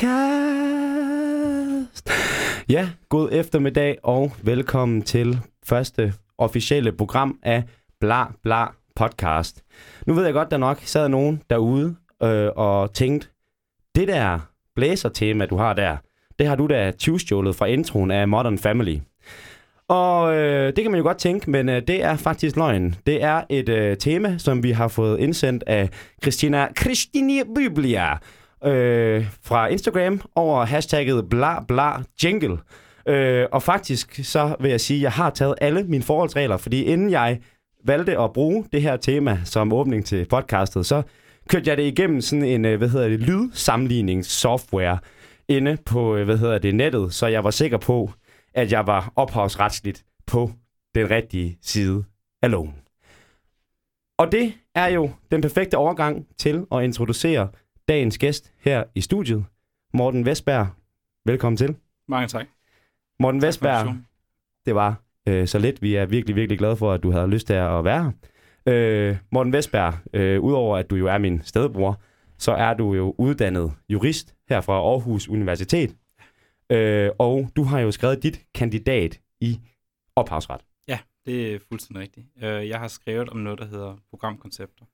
Podcast. Ja, god eftermiddag og velkommen til første officielle program af Bla Bla Podcast. Nu ved jeg godt, der nok sad nogen derude øh, og tænkte, det der blæsertema, du har der, det har du da tyvstjålet fra introen af Modern Family. Og øh, det kan man jo godt tænke, men øh, det er faktisk løgn. Det er et øh, tema, som vi har fået indsendt af Christina Christine Biblia øh, fra Instagram over hashtagget bla bla jingle. Øh, og faktisk så vil jeg sige, at jeg har taget alle mine forholdsregler, fordi inden jeg valgte at bruge det her tema som åbning til podcastet, så kørte jeg det igennem sådan en, øh, hvad hedder det, lydsammenligningssoftware inde på, øh, hvad hedder det, nettet, så jeg var sikker på, at jeg var ophavsretsligt på den rigtige side af loven. Og det er jo den perfekte overgang til at introducere dagens gæst her i studiet, Morten Vestberg. Velkommen til. Mange tak. Morten Tak Vestberg, det var øh, så lidt. Vi er virkelig, virkelig glade for, at du havde lyst til at være her. Øh, Morten Vestberg, øh, udover at du jo er min stedbror, så er du jo uddannet jurist her fra Aarhus Universitet. Øh, og du har jo skrevet dit kandidat i ophavsret. Ja, det er fuldstændig rigtigt. Øh, Jeg har skrevet om noget, der hedder programkoncepter.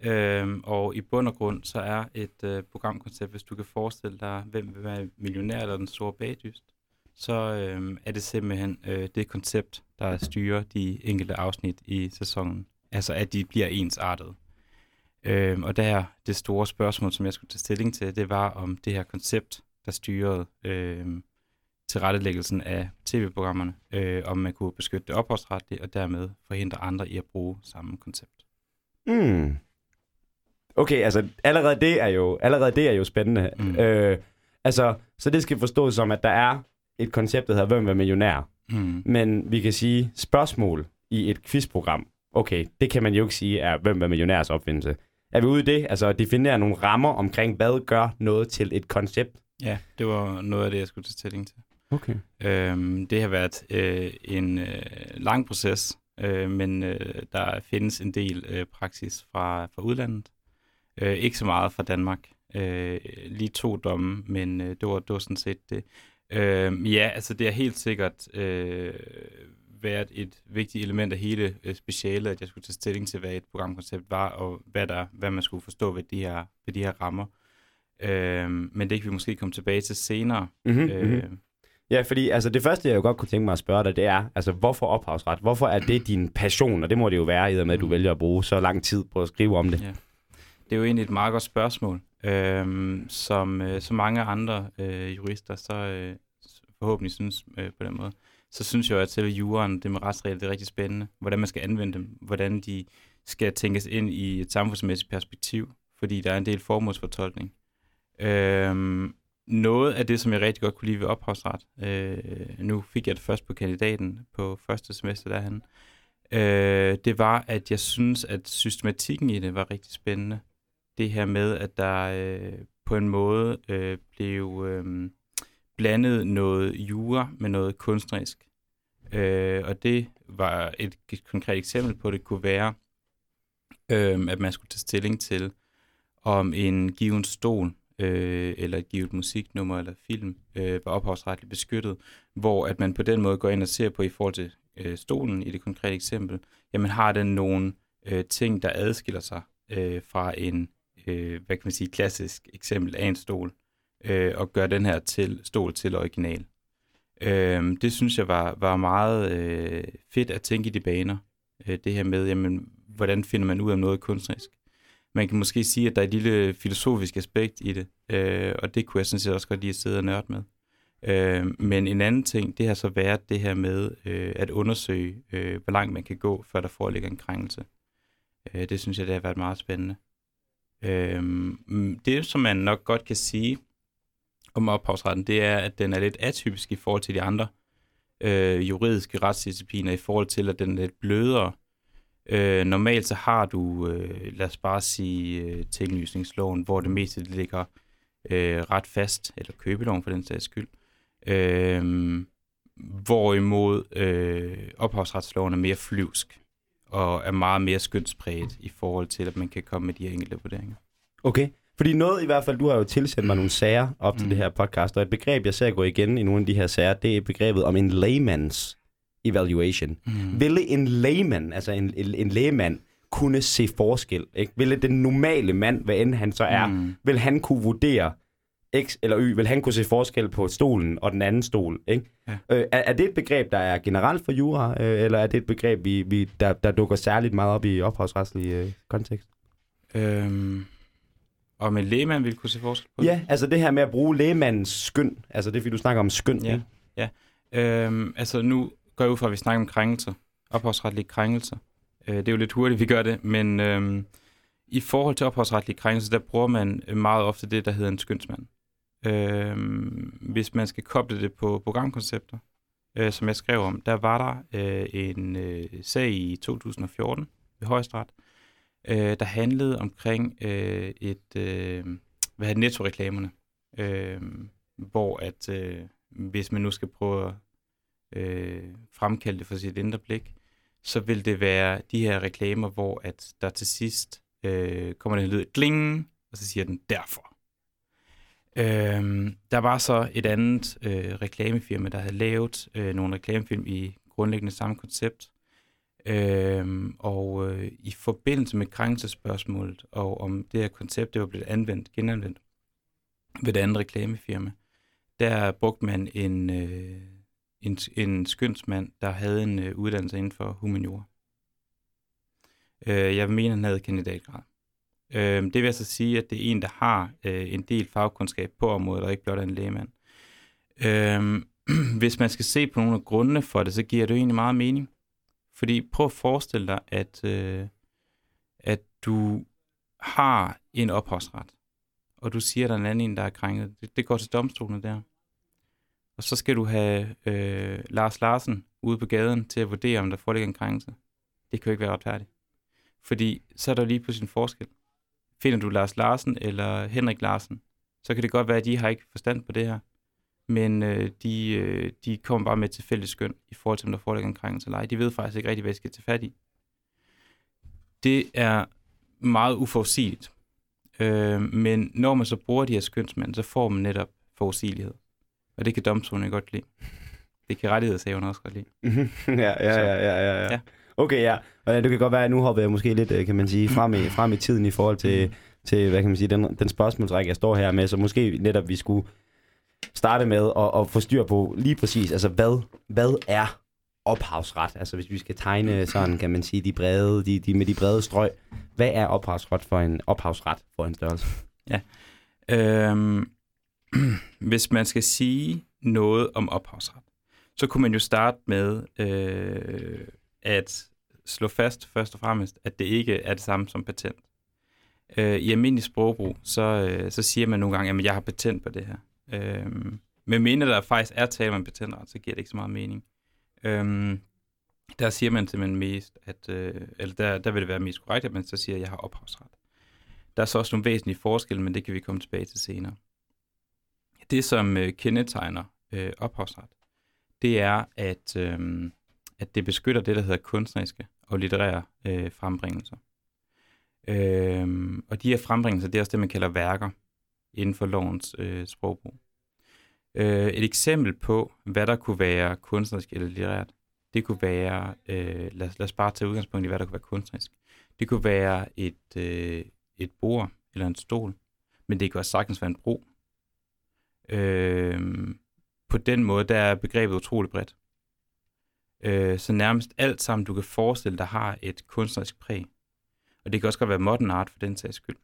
Øhm, Og i bund og grund, så er et øh, programkoncept, hvis du kan forestille dig, hvem vil være millionær eller den store bagdyst, så øhm, er det simpelthen øh, det koncept, der styrer de enkelte afsnit i sæsonen. Altså, at de bliver ensartet. Øhm, og der det store spørgsmål, som jeg skulle tage stilling til, det var om det her koncept, der styrede øhm, tilrettelæggelsen af tv-programmerne, øh, om man kunne beskytte det ophavsretligt, og dermed forhindre andre i at bruge samme koncept. Mm. Okay, altså allerede det er jo, allerede det er jo spændende. Mm. Øh, altså, så det skal forstås som, at der er et koncept, der hedder Hvem er millionær? Mm. Men vi kan sige spørgsmål i et quizprogram. Okay, det kan man jo ikke sige er Hvem er millionærs opfindelse. Er vi ude i det? Altså at definere nogle rammer omkring, hvad gør noget til et koncept? Ja, det var noget af det, jeg skulle tage stilling til. Okay. Øhm, det har været øh, en øh, lang proces, øh, men øh, der findes en del øh, praksis fra, fra udlandet. Øh, ikke så meget fra Danmark. Øh, lige to domme, men øh, det, var, det var sådan set det. Øh, ja, altså det er helt sikkert øh, været et vigtigt element af hele øh, specialet, at jeg skulle tage stilling til, hvad et programkoncept var, og hvad, der, hvad man skulle forstå ved de her, ved de her rammer. Øh, men det kan vi måske komme tilbage til senere. Mm-hmm, Øh, mm-hmm. Ja, fordi altså, det første, jeg jo godt kunne tænke mig at spørge dig, det er, altså, hvorfor ophavsret? Hvorfor er det din passion? Og det må det jo være, i og med, at du Mm. vælger at bruge så lang tid på at skrive om det. Ja. Det er jo egentlig et meget godt spørgsmål. Øhm, som øh, så mange andre øh, jurister så øh, forhåbentlig synes øh, på den måde, så synes jeg jo, at selve juraen, det med retsregler, det er rigtig spændende. Hvordan man skal anvende dem, hvordan de skal tænkes ind i et samfundsmæssigt perspektiv, fordi der er en del formålsfortolkning. Øhm, noget af det, som jeg rigtig godt kunne lide ved ophavsret, øh, nu fik jeg det først på kandidaten på første semester derhen, øh, det var, at jeg synes, at systematikken i det var rigtig spændende. Det her med, at der øh, på en måde øh, blev øh, blandet noget jura med noget kunstnerisk. Øh, og det var et, et konkret eksempel på, det kunne være, øh, at man skulle tage stilling til, om en given stol øh, eller et givet musiknummer eller film øh, var ophavsretligt beskyttet, hvor at man på den måde går ind og ser på i forhold til øh, stolen i det konkrete eksempel, jamen har den nogle øh, ting, der adskiller sig øh, fra en, øh, hvad kan man sige, klassisk eksempel af en stol, øh, og gør den her til stol til original. Øh, det synes jeg var, var meget øh, fedt at tænke i de baner. Øh, det her med, jamen, hvordan finder man ud af noget kunstnerisk? Man kan måske sige, at der er et lille filosofisk aspekt i det, øh, og det kunne jeg sådan set også godt lide at sidde og nørde med. Øh, men en anden ting, det har så været det her med øh, at undersøge, øh, hvor langt man kan gå, før der foreligger en krænkelse. Øh, det synes jeg, det har været meget spændende. Øh, mm, det, som man nok godt kan sige om ophavsretten, det er, at den er lidt atypisk i forhold til de andre øh, juridiske retsdiscipliner, i forhold til, at den er lidt blødere. Øh, normalt så har du, øh, lad os bare sige, øh, tinglysningsloven, hvor det meste det ligger øh, ret fast, eller købeloven for den sags skyld. Øh, hvorimod øh, ophavsretsloven er mere flyvsk og er meget mere skønspræget i forhold til, at man kan komme med de her enkelte vurderinger. Okay. Fordi noget i hvert fald, du har jo tilsendt mig nogle sager op til Mm. det her podcast, og et begreb, jeg ser gå igen i nogle af de her sager, det er begrebet om en layman's evaluation. Mm. Ville en layman, altså en, en, en lægemand, kunne se forskel? Ikke? Ville den normale mand, hvad end han så er, mm. Vil han kunne vurdere X eller Y? Vil han kunne se forskel på stolen og den anden stol? Ikke? Ja. Øh, er, er det et begreb, der er generelt for jura, øh, eller er det et begreb, vi, vi, der, der dukker særligt meget op i ophavsretslig øh, kontekst? Øhm, om en lægemand ville kunne se forskel på det? Ja, altså det her med at bruge lægemandens skøn, altså det fordi, du snakker om skøn, Ja. ikke? Øhm, altså nu går jeg ud fra, at vi snakker om krænkelser. Ophavsretlige krænkelser. Øh, det er jo lidt hurtigt, vi gør det, men øh, i forhold til ophavsretlige krænkelser, der bruger man øh, meget ofte det, der hedder en skønsmand. Øh, hvis man skal koble det på programkoncepter, øh, som jeg skrev om, der var der øh, en øh, sag i 2014 ved Højesteret, øh, der handlede omkring øh, et, øh, hvad hedder netto-reklamerne, øh, hvor at øh, hvis man nu skal prøve at øh, fremkalde det for sit indre blik, så vil det være de her reklamer, hvor at der til sidst øh, kommer den lyd kling, og så siger den derfor. Øhm, der var så et andet øh, reklamefirma, der havde lavet øh, nogle reklamefilm i grundlæggende samme koncept. Øhm, og øh, i forbindelse med krænkelsespørgsmålet, og om det her koncept det var blevet anvendt, genanvendt ved det andet reklamefirma, der brugte man en, øh, en, en skønsmand, der havde en øh, uddannelse inden for humaniora. Øh, jeg mener, han havde kandidatgrad. Øh, det vil altså sige, at det er en, der har øh, en del fagkundskab på området, og ikke blot er en lægemand. Øh, hvis man skal se på nogle af grundene for det, så giver det jo egentlig meget mening. Fordi prøv at forestille dig, at, øh, at du har en ophavsret, og du siger, at der er en anden en, der er krænket. Det, det går til domstolen der. Og så skal du have øh, Lars Larsen ude på gaden til at vurdere, om der foreligger en krænkelse. Det kan jo ikke være retfærdigt. Fordi så er der lige på sin forskel. Finder du Lars Larsen eller Henrik Larsen, så kan det godt være, at de har ikke forstand på det her. Men øh, de, øh, de kommer bare med et tilfældigt skøn i forhold til, om der foreligger en krænkelse eller ej. De ved faktisk ikke rigtig, hvad de skal tage fat i. Det er meget uforudsigeligt. Øh, men når man så bruger de her skønsmænd, så får man netop forudsigelighed. Og det kan domstolen godt lide. Det kan rettighedshaverne også godt lide. Ja, ja, ja, ja, ja, ja. ja. Okay, ja. Og det kan godt være, at nu hopper jeg måske lidt, øh, kan man sige, frem i, frem i tiden i forhold til, til hvad kan man sige, den, den spørgsmålsrække, jeg står her med. Så måske netop, vi skulle starte med at, at få styr på lige præcis, altså hvad, hvad er ophavsret? Altså hvis vi skal tegne sådan, kan man sige, de brede, de, de med de brede strøg. Hvad er ophavsret for en ophavsret for en størrelse? Øhm, hvis man skal sige noget om ophavsret, så kunne man jo starte med øh, at slå fast først og fremmest, at det ikke er det samme som patent. Øh, I almindelig sprogbrug, så, øh, så siger man nogle gange, at jeg har patent på det her. Øh, men mener der faktisk er tale om en patentret, så giver det ikke så meget mening. Øh, der siger man simpelthen mest, at, øh, eller der, der vil det være mest korrekt, at man så siger, at jeg har ophavsret. Der er så også nogle væsentlige forskelle, men det kan vi komme tilbage til senere. Det, som øh, kendetegner øh, ophavsret, det er, at, øh, at det beskytter det, der hedder kunstneriske og litterære øh, frembringelser. Øh, og de her frembringelser, det er også det, man kalder værker inden for lovens øh, sprogbrug. Øh, et eksempel på, hvad der kunne være kunstnerisk eller litterært, det kunne være, øh, lad, lad os bare tage udgangspunkt i, hvad der kunne være kunstnerisk. Det kunne være et, øh, et bord eller en stol, men det kan også sagtens være en bro. Øh, på den måde, der er begrebet utrolig bredt. Øh, så nærmest alt sammen, du kan forestille dig, har et kunstnerisk præg. Og det kan også godt være modern art for den sags skyld.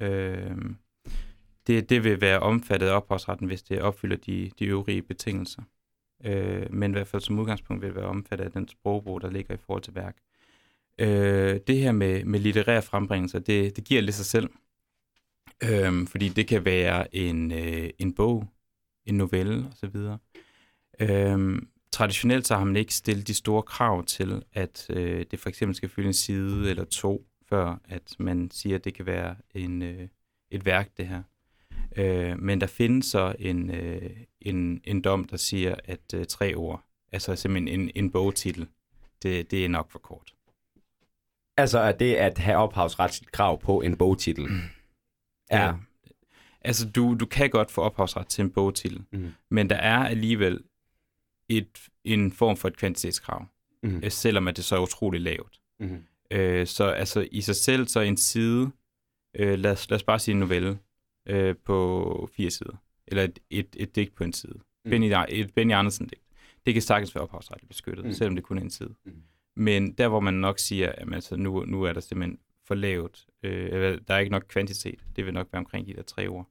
Øh, det, det vil være omfattet af ophavsretten, hvis det opfylder de, de øvrige betingelser. Øh, men i hvert fald som udgangspunkt vil det være omfattet af den sprogbrug, der ligger i forhold til værk. Øh, det her med, med litterære frembringelser, det, det giver lidt sig selv. Øh, fordi det kan være en, øh, en bog, en novelle osv. Øh, traditionelt så har man ikke stillet de store krav til, at øh, det for eksempel skal fylde en side eller to, før at man siger, at det kan være en, øh, et værk, det her. Øh, men der findes så en, øh, en, en dom, der siger, at øh, tre ord, altså simpelthen en, en bogtitel, det, det er nok for kort. Altså er det at have ophavsretsligt krav på en bogtitel? Mm. Ja. ja. Altså, du, du kan godt få ophavsret til en bogtitel, mm. men der er alligevel et, en form for et kvantitetskrav, mm. selvom at det så er utrolig lavt. Mm. Øh, så altså i sig selv, så en side, øh, lad, os, lad os bare sige en novelle øh, på fire sider, eller et, et, et digt på en side. Mm. Benny, et Benny Andersen-digt. Det kan sagtens være ophavsretligt beskyttet, mm. selvom det kun er en side. Mm. Men der, hvor man nok siger, at altså, nu, nu er der simpelthen for lavt, øh, der er ikke nok kvantitet, det vil nok være omkring de der tre ord.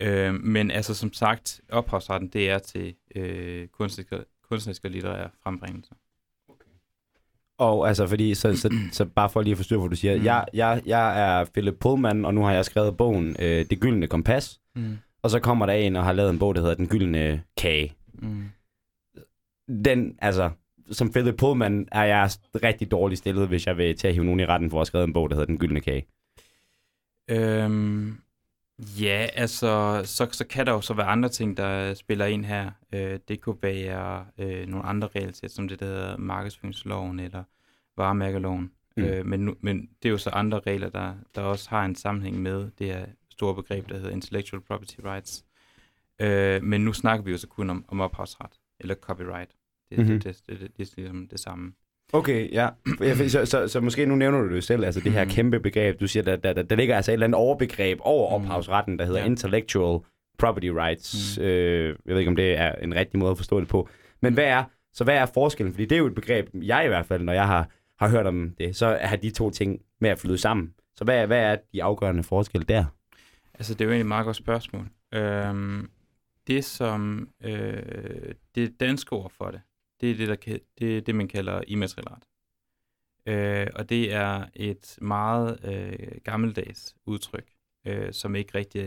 Øh, men altså som sagt, ophavsretten, det er til øh, kunstneriske, kunstneriske og litterære frembringelser. Og altså, fordi, så, så, så bare for lige at forstå, hvad du siger. Mm. Jeg, jeg, jeg er Philip Pullman, og nu har jeg skrevet bogen øh, Det Gyldne Kompas. Mm. Og så kommer der en og har lavet en bog, der hedder Den Gyldne Kage. Mm. Den, altså, som Philip Pullman er jeg rigtig dårligt stillet, hvis jeg vil tage hive nogen i retten for at skrevet en bog, der hedder Den Gyldne Kage. Øhm, ja, altså, så, så kan der jo så være andre ting, der spiller ind her. Øh, det kunne være øh, nogle andre regelsæt, som det der hedder markedsføringsloven eller varemærkeloven. Mm. Øh, men, nu, men det er jo så andre regler, der, der også har en sammenhæng med det her store begreb, der hedder intellectual property rights. Øh, men nu snakker vi jo så kun om, om ophavsret, eller copyright. Det, mm-hmm. det, det, det, det, det er ligesom det samme. Okay, ja. Så, så, så måske nu nævner du det selv, altså det her mm. kæmpe begreb. Du siger, der, der, der, ligger altså et eller andet overbegreb over mm. ophavsretten, der hedder ja. intellectual property rights. Mm. Øh, jeg ved ikke, om det er en rigtig måde at forstå det på. Men hvad er, så hvad er forskellen? Fordi det er jo et begreb, jeg i hvert fald, når jeg har, har hørt om det, så har de to ting med at flyde sammen. Så hvad, hvad er de afgørende forskelle der? Altså, det er jo egentlig et meget godt spørgsmål. Øhm, det, som øh, det danske ord for det, det er det, der, det, er det man kalder immateriel ret. Øh, og det er et meget øh, gammeldags udtryk, øh, som ikke rigtig,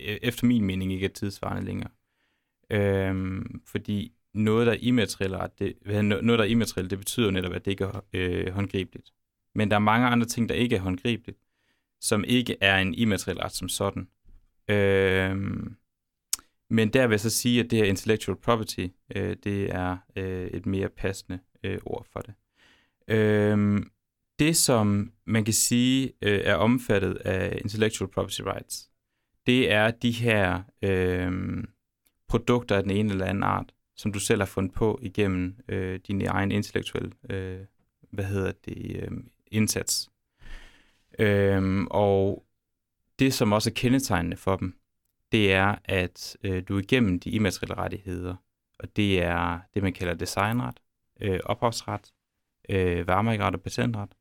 øh, efter min mening, ikke er tidsvarende længere. Øh, fordi noget, der er immaterielt, det, noget, der er immateriel, det betyder jo netop, at det ikke er øh, håndgribeligt. Men der er mange andre ting, der ikke er håndgribeligt, som ikke er en immateriel ret som sådan. Øh, men der vil jeg så sige, at det her intellectual property, øh, det er øh, et mere passende øh, ord for det. Øh, det, som man kan sige øh, er omfattet af intellectual property rights, det er de her øh, produkter af den ene eller anden art, som du selv har fundet på igennem øh, din egen intellektuelle, øh, hvad hedder det, øh, indsats. Øh, og det, som også er kendetegnende for dem, det er, at øh, du igennem de immaterielle rettigheder, og det er det, man kalder designret, øh, ophavsret, øh, varmærkeret og patentret,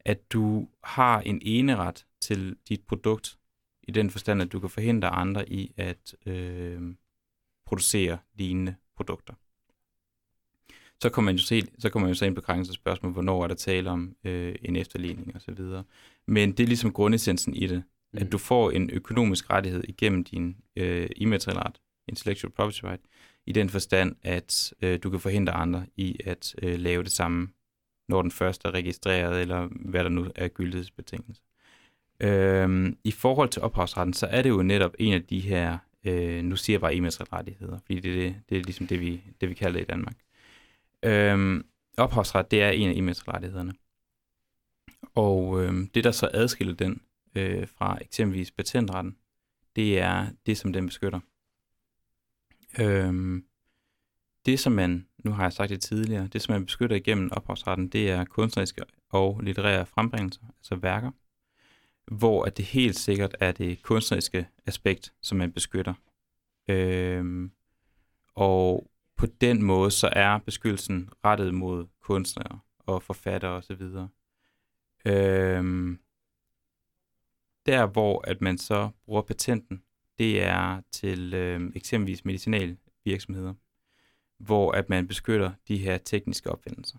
at du har en eneret til dit produkt, i den forstand, at du kan forhindre andre i at øh, producere lignende produkter. Så kommer man jo se, så kommer man jo så ind på spørgsmål, hvornår er der tale om øh, en efterligning osv. Men det er ligesom grundessensen i det mm. at du får en økonomisk rettighed igennem din øh, immaterielle ret, intellectual property right, i den forstand, at øh, du kan forhindre andre i at øh, lave det samme, når den første er registreret, eller hvad der nu er gyldighedsbetingelse. Øhm, I forhold til ophavsretten, så er det jo netop en af de her, øh, nu siger jeg bare immaterielle rettigheder, fordi det er, det, det er ligesom det vi, det, vi kalder det i Danmark. Øhm, ophavsret, det er en af immaterielle rettighederne. Og øh, det, der så adskiller den øh, fra eksempelvis patentretten, det er det, som den beskytter. Øhm, det, som man, nu har jeg sagt det tidligere, det, som man beskytter igennem ophavsretten, det er kunstneriske og litterære frembringelser, altså værker, hvor at det helt sikkert er det kunstneriske aspekt, som man beskytter. Øhm, og på den måde, så er beskyttelsen rettet mod kunstnere og forfattere osv. Øhm, der, hvor at man så bruger patenten, det er til øh, eksempelvis medicinal virksomheder, hvor at man beskytter de her tekniske opfindelser.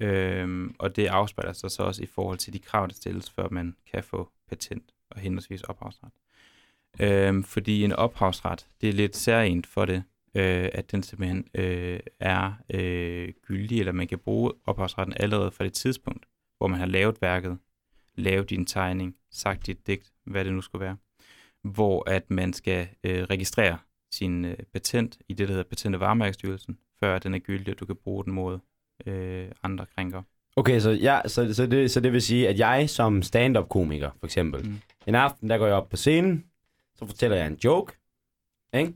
Øhm, og det afspejler sig så også i forhold til de krav, der stilles, før man kan få patent og henholdsvis ophavsret. Øhm, fordi en ophavsret, det er lidt særligt for det, øh, at den simpelthen øh, er øh, gyldig, eller man kan bruge ophavsretten allerede fra det tidspunkt, hvor man har lavet værket, lavet din tegning, sagt dit digt, hvad det nu skulle være. hvor at man skal øh, registrere sin øh, patent i det, der hedder Patent- og Varemærkestyrelsen, før den er gyldig, og du kan bruge den mod øh, andre krænker. Okay, så, ja, så, så, det, så det vil sige, at jeg som stand-up-komiker, for eksempel. Mm. en aften, der går jeg op på scenen, så fortæller jeg en joke, ikke?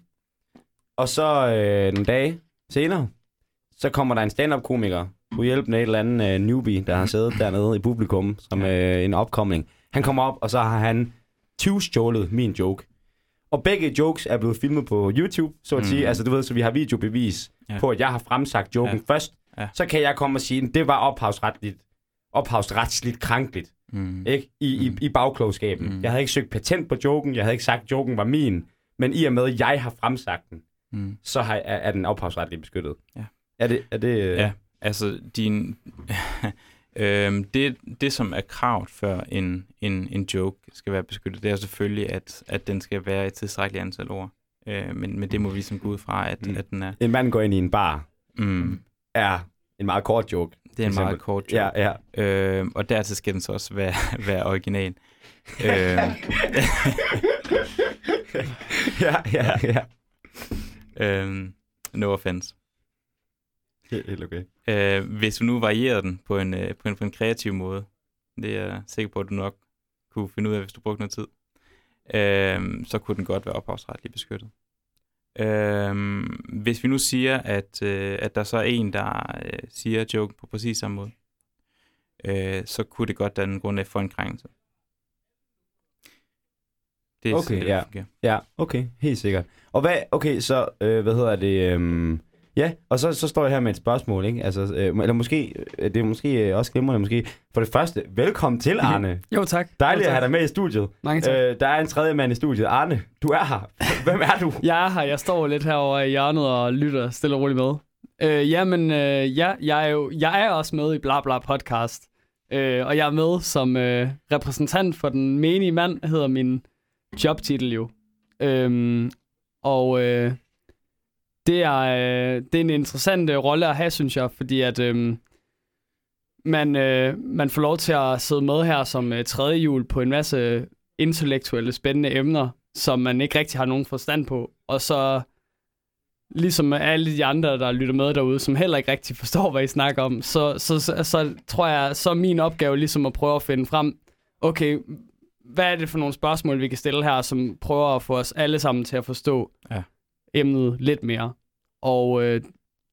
Og så øh, nogle dage senere, så kommer der en stand-up-komiker, på hjælp af et eller andet øh, newbie, der har siddet dernede i publikum, som øh, en opkomling. Han kommer op, og så har han 20 stjålet min joke. Og begge jokes er blevet filmet på YouTube, så at Mm. sige. Altså, du ved, så vi har videobevis ja. På, at jeg har fremsagt joken ja. først. Ja. Så kan jeg komme og sige, at det var ophavsretligt, ophavsretsligt krænkeligt, Mm. ikke? I, Mm. i, i bagklogskaben. Mm. Jeg havde ikke søgt patent på joken, jeg havde ikke sagt, at joken var min. Men i og med, at jeg har fremsagt den, Mm. så har, er, er den ophavsretligt beskyttet. Ja. Er det... Er det øh... Ja, altså din... øhm, det, det, som er kravet før en, en, en joke skal være beskyttet, det er selvfølgelig, at, at den skal være et tilstrækkeligt antal ord. Øh, men, men det må vi ligesom gå ud fra, at, Mm. at den er... En mand går ind i en bar, Mm, er en meget kort joke. det er en meget kort joke. Ja, ja. Øh, og dertil skal den så også være, være original. øh, ja, ja, ja. øh, no offense. Helt, okay. Øh, hvis du nu varierede den på en, øh, på, en, på en kreativ måde, det er jeg sikker på, at du nok kunne finde ud af, hvis du brugte noget tid, øh, så kunne den godt være ophavsretligt beskyttet. Øh, hvis vi nu siger, at, øh, at der så er en, der øh, siger joke på præcis samme måde, øh, så kunne det godt danne grundlag for en krænkelse. Det er Okay, sådan, det ja. fungerer. Ja, okay, helt sikkert. Og hvad, okay, så, øh, hvad hedder det, øhm, ja, og så, så står jeg her med et spørgsmål, ikke? Altså, øh, eller måske, øh, det er måske øh, også glimrende, måske. For det første, velkommen til, Arne. Jo, tak. Dejligt jo, at tak. have dig med i studiet. Mange tak. Øh, der er en tredje mand i studiet. Arne, du er her. Hvem er du? Jeg er her. Jeg står lidt herovre i hjørnet og lytter stille og roligt med. Øh, jamen, øh, ja, jeg er jo jeg er også med i Bla Bla Podcast. Øh, og jeg er med som øh, repræsentant for den menige mand, hedder min jobtitel jo. Øhm, og øh, det, er, øh, det er en interessant øh, rolle at have, synes jeg, fordi at øh, man, øh, man får lov til at sidde med her som øh, tredje hjul på en masse intellektuelle, spændende emner, som man ikke rigtig har nogen forstand på. Og så ligesom alle de andre, der lytter med derude, som heller ikke rigtig forstår, hvad I snakker om, så, så, så, så tror jeg, så er min opgave ligesom at prøve at finde frem, okay, hvad er det for nogle spørgsmål, vi kan stille her, som prøver at få os alle sammen til at forstå Ja emnet lidt mere. Og øh,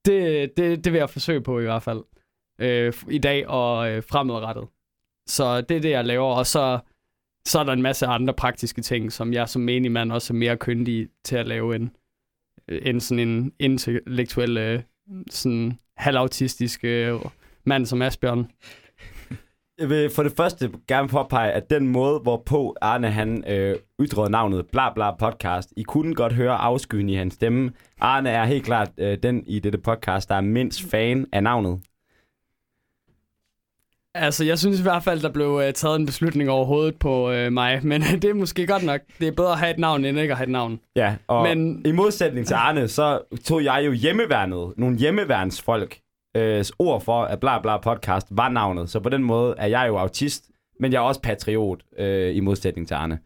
det, det, det vil jeg forsøge på i hvert fald øh, i dag og øh, fremadrettet. Så det er det, jeg laver, og så, så er der en masse andre praktiske ting, som jeg som menig mand også er mere kyndig til at lave end, øh, end sådan en intellektuel, øh, sådan halvautistisk øh, mand som Asbjørn. Jeg vil for det første gerne påpege, at den måde, hvorpå Arne han øh, ytrede navnet Bla Bla Podcast, I kunne godt høre afskyen i hans stemme. Arne er helt klart øh, den i dette podcast, der er mindst fan af navnet. Altså, jeg synes i hvert fald, der blev øh, taget en beslutning over hovedet på øh, mig, men det er måske godt nok. Det er bedre at have et navn, end ikke at have et navn. Ja, og. Men- i modsætning til Arne, så tog jeg jo hjemmeværnet, nogle hjemmeværnsfolk, øh, ord for, at Bla Bla Podcast var navnet. Så på den måde er jeg jo autist, men jeg er også patriot, øh, i modsætning til Arne.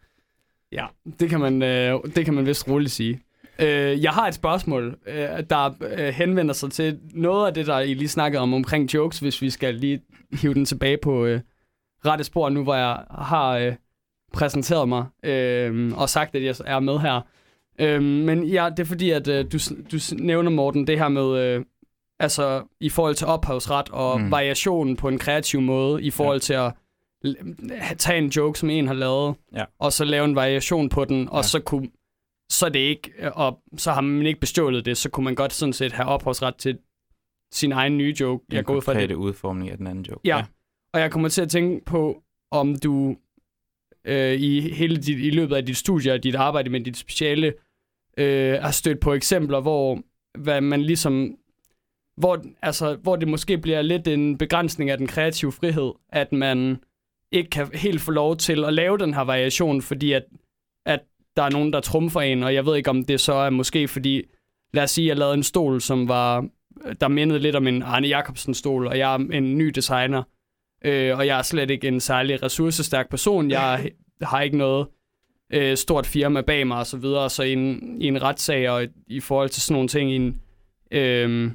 Ja, det kan man, øh, det kan man vist roligt sige. Øh, jeg har et spørgsmål, øh, der øh, henvender sig til noget af det, der I lige snakkede om omkring jokes, hvis vi skal lige hive den tilbage på øh, rette spor nu, hvor jeg har øh, præsenteret mig øh, og sagt, at jeg er med her. Øh, men ja, det er fordi, at øh, du, du nævner, Morten, det her med, øh, altså i forhold til ophavsret og mm. Variationen på en kreativ måde, i forhold ja. til at tage en joke, som en har lavet, Ja. og så lave en variation på den, og Ja. så kunne så det ikke, og så har man ikke bestjålet det, så kunne man godt sådan set have ophavsret til sin egen nye joke. Jeg En går ud fra det. udformning af den anden joke. Ja. Og jeg kommer til at tænke på, om du øh, i hele dit, i løbet af dit studie og dit arbejde med dit speciale øh, har stødt på eksempler, hvor hvad man ligesom hvor, altså, hvor det måske bliver lidt en begrænsning af den kreative frihed, at man ikke kan helt få lov til at lave den her variation, fordi at, at der er nogen, der trumfer en, og jeg ved ikke, om det så er måske fordi, lad os sige, at jeg lavede en stol, som var, der mindede lidt om en Arne Jacobsen stol, og jeg er en ny designer, øh, og jeg er slet ikke en særlig ressourcestærk person, jeg har ikke noget øh, stort firma bag mig og så videre, så i en, i en retssag og i, i forhold til sådan nogle ting, i en, øh,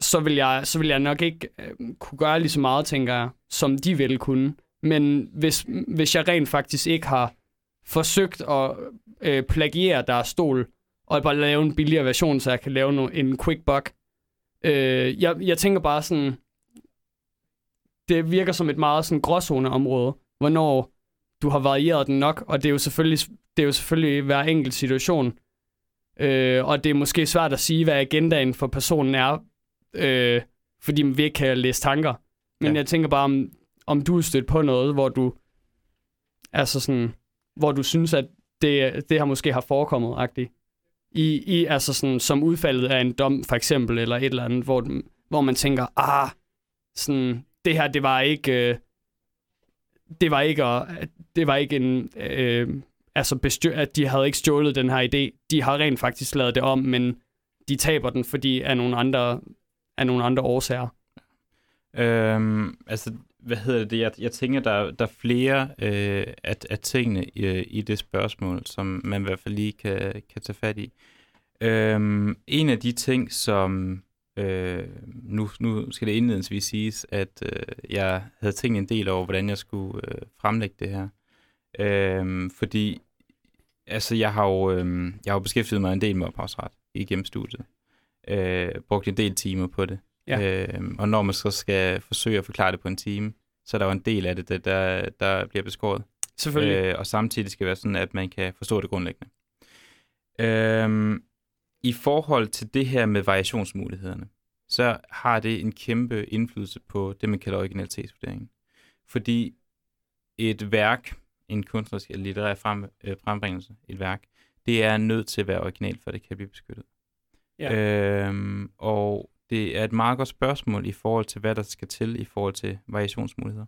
så, vil jeg, så vil jeg nok ikke øh, kunne gøre lige så meget, tænker jeg, som de ville kunne. Men hvis, hvis jeg rent faktisk ikke har forsøgt at øh, plagiere deres stol, og bare lave en billigere version, så jeg kan lave no, en quick buck. Øh, jeg, jeg tænker bare sådan, det virker som et meget sådan gråzoneområde, hvornår du har varieret den nok, og det er jo selvfølgelig, det er jo selvfølgelig hver enkelt situation. Øh, og det er måske svært at sige, hvad agendaen for personen er, øh, fordi vi ikke kan læse tanker. Men ja. jeg tænker bare, om, om du er stødt på noget, hvor du, altså sådan, hvor du synes, at det, det her måske har forekommet, agtigt. I, i, altså sådan, som udfaldet af en dom, for eksempel, eller et eller andet, hvor, hvor man tænker, ah, sådan, det her, det var ikke, øh, det var ikke, det var ikke en, øh, altså bestyr, at de havde ikke stjålet den her idé. De har rent faktisk lavet det om, men de taber den, fordi af nogle andre, af nogle andre årsager. Øhm, altså, hvad hedder det? Jeg, jeg tænker, der, der er flere øh, af, af tingene i, i det spørgsmål, som man i hvert fald lige kan, kan tage fat i. Øhm, en af de ting, som øh, nu, nu skal det indledningsvis siges, at øh, jeg havde tænkt en del over, hvordan jeg skulle øh, fremlægge det her. Øh, fordi altså, jeg har jo øh, jeg har jo beskæftiget mig en del med ophavsret igennem studiet. Øh, brugt en del timer på det. Ja. Øh, og når man så skal forsøge at forklare det på en time, så er der jo en del af det, der, der bliver beskåret. Selvfølgelig. Øh, og samtidig skal det være sådan, at man kan forstå det grundlæggende. Øh, I forhold til det her med variationsmulighederne, så har det en kæmpe indflydelse på det, man kalder originalitetsvurderingen. Fordi et værk, en kunstnerisk eller litterær frem, øh, frembringelse, et værk, det er nødt til at være original, for det kan blive beskyttet. Ja. Øhm, og det er et meget godt spørgsmål i forhold til, hvad der skal til i forhold til variationsmuligheder.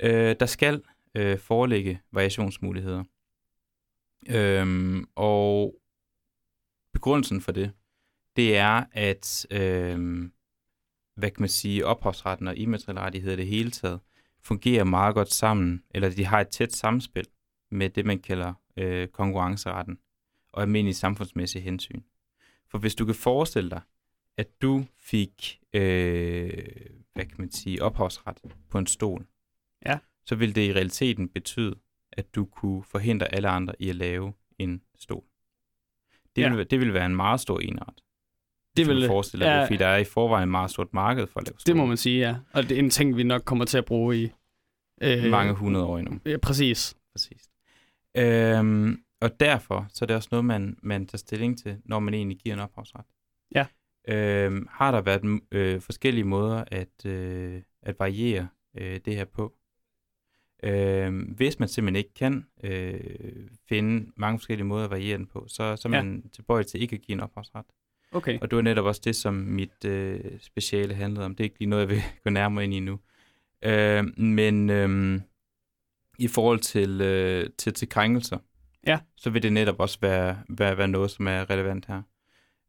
Øh, der skal øh, foreligge variationsmuligheder. Øhm, og begrundelsen for det, det er, at øh, hvad kan man sige, ophavsretten og immaterielle rettigheder det hele taget fungerer meget godt sammen, eller de har et tæt samspil med det, man kalder øh, konkurrenceretten og almindelige samfundsmæssige hensyn. For hvis du kan forestille dig, at du fik, øh, hvad kan man sige, ophavsret på en stol, ja. så vil det i realiteten betyde, at du kunne forhindre alle andre i at lave en stol. Det, ja. vil, det vil være en meget stor enart. Det vil forestille ja, fordi der er i forvejen et meget stort marked for at lave stol. Det må man sige, ja. Og det er en ting, vi nok kommer til at bruge i... Øh, Mange hundrede år endnu. Ja, præcis. Præcis. Øhm, og derfor så er det også noget, man, man tager stilling til, når man egentlig giver en ophavsret. Ja. Øhm, har der været øh, forskellige måder at, øh, at variere øh, det her på? Øh, hvis man simpelthen ikke kan øh, finde mange forskellige måder at variere den på, så, så er man ja. tilbøjelig til ikke at give en ophavsret. Okay. Og det var netop også det, som mit øh, speciale handlede om. Det er ikke lige noget, jeg vil gå nærmere ind i nu. Øh, men øh, i forhold til, øh, til, til krænkelser, ja. så vil det netop også være, være, være noget, som er relevant her.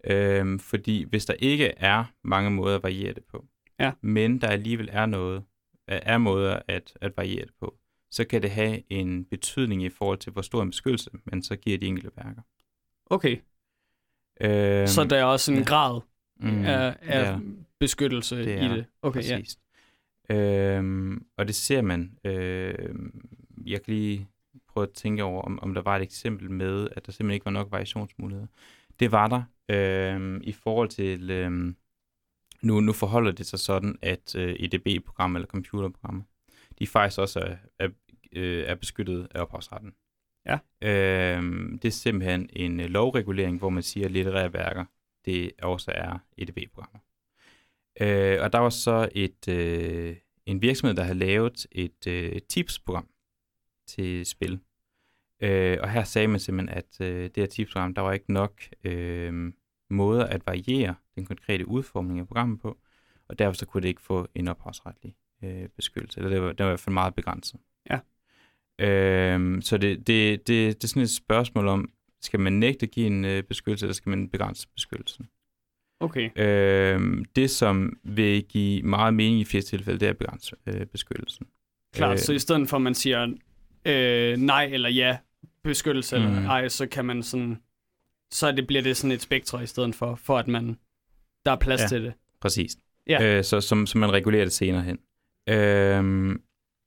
Øh, fordi hvis der ikke er mange måder at variere det på, ja. men der alligevel er noget, er måder at, at variere det på, så kan det have en betydning i forhold til, hvor stor en beskyttelse man så giver de enkelte værker. Okay. Øhm, så der er også en ja. grad mm, af, af ja. beskyttelse det er, i det? Okay, præcis. ja. Øhm, og det ser man. Øh, jeg kan lige prøve at tænke over, om, om der var et eksempel med, at der simpelthen ikke var nok variationsmuligheder. Det var der. Øh, I forhold til... Øh, nu, nu forholder det sig sådan, at øh, EDB-programmer eller computerprogrammer, de faktisk også er, er, øh, er beskyttet af ophavsretten. Ja. Øhm, det er simpelthen en øh, lovregulering, hvor man siger, at litterære værker, det også er EDB-programmer. Øh, og der var så et, øh, en virksomhed, der havde lavet et øh, tipsprogram til spil. Øh, og her sagde man simpelthen, at øh, det her tipsprogram, der var ikke nok øh, måder at variere den konkrete udformning af programmet på, og derfor så kunne det ikke få en ophavsretlig øh, beskyttelse, eller det var, det var i hvert fald meget begrænset. Ja. Øhm, så det, det, det, det er sådan et spørgsmål om, skal man nægte at give en øh, beskyttelse, eller skal man begrænse beskyttelsen? Okay. Øhm, det, som vil give meget mening i fleste tilfælde, det er at begrænse øh, beskyttelsen. Klart, øh, så i stedet for, at man siger øh, nej eller ja, beskyttelse Mm. eller ej, så kan man sådan, så det bliver det sådan et spektrum i stedet for, for at man, der er plads Ja. til det. Præcis. Ja. Øh, så, som, som man regulerer det senere hen. Øhm,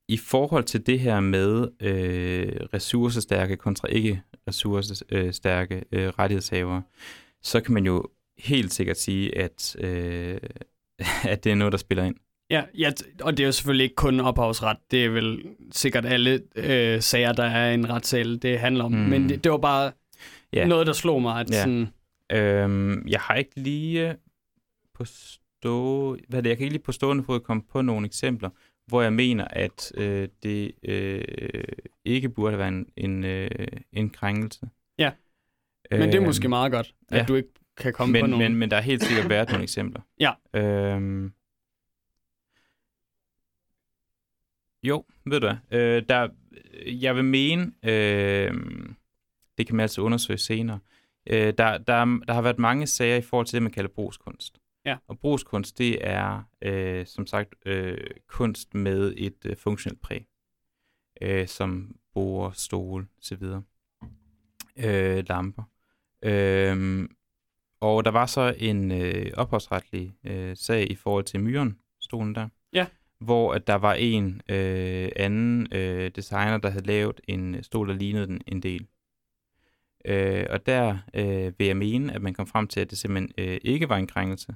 I forhold til det her med øh, ressourcestærke kontra ikke ressourcestærke øh, rettighedshavere, så kan man jo helt sikkert sige, at, øh, at det er noget, der spiller ind. Ja, ja, og det er jo selvfølgelig ikke kun ophavsret. Det er vel sikkert alle øh, sager, der er en retssal, det handler om. Mm. Men det, det var bare Ja. noget, der slog mig, at Ja. sådan, Øhm, jeg har ikke lige på stå... Hvad er det? Jeg kan ikke lige på stående fod komme på nogle eksempler, hvor jeg mener, at øh, det øh, ikke burde være en, en, øh, en krænkelse. Ja. men det er Øhm, måske meget godt, at ja. du ikke kan komme på men, nogen. men, men der er helt sikkert været nogle eksempler. Ja. Øhm, jo, ved du hvad? Øh, der, jeg vil mene, øh, det kan man altså undersøge senere, øh, der, der, der har været mange sager i forhold til det, man kalder brugskunst. Ja. Og brugskunst, det er øh, som sagt øh, kunst med et øh, funktionelt præg, øh, som bord, stole osv. Øh, lamper. Øh, og der var så en øh, ophavsretlig øh, sag i forhold til Myren-stolen der. Ja. Hvor at der var en øh, anden øh, designer, der havde lavet en stol, der lignede den en del. Øh, og der øh, vil jeg mene, at man kom frem til, at det simpelthen øh, ikke var en krænkelse.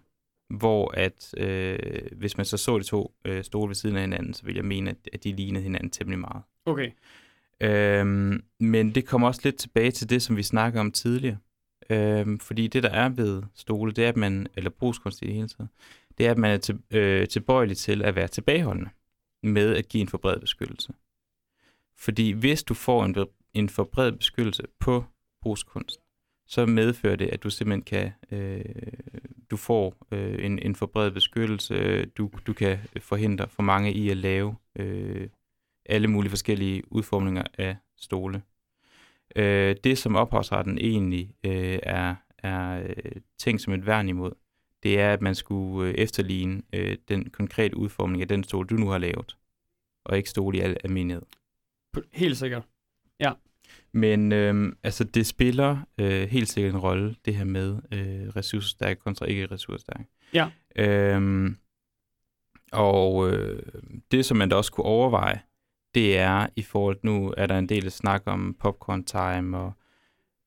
Hvor at øh, hvis man så så de to øh, stole ved siden af hinanden, så vil jeg mene, at, at de lignede hinanden temmelig meget. Okay. Øhm, men det kommer også lidt tilbage til det, som vi snakkede om tidligere. Øhm, fordi det, der er ved stole, det er, at man, eller brugskunst i det hele taget, det er, at man er til, øh, tilbøjelig til at være tilbageholdende med at give en for bred beskyttelse. Fordi hvis du får en, en for bred beskyttelse på brugskunst, så medfører det, at du simpelthen kan, øh, du får øh, en, en for bred beskyttelse, du, du kan forhindre for mange i at lave øh, alle mulige forskellige udformninger af stole. Øh, det, som ophavsretten egentlig øh, er, er øh, tænkt som et værn imod, det er, at man skulle øh, efterligne øh, den konkrete udformning af den stol, du nu har lavet, og ikke stole i al almindelighed. Helt sikkert. Men øh, altså, det spiller øh, helt sikkert en rolle, det her med øh, ressourcestærke kontra ikke ressourcestærke. Ja. Øhm, og øh, det, som man da også kunne overveje, det er i forhold nu er der en del snak om popcorn time og,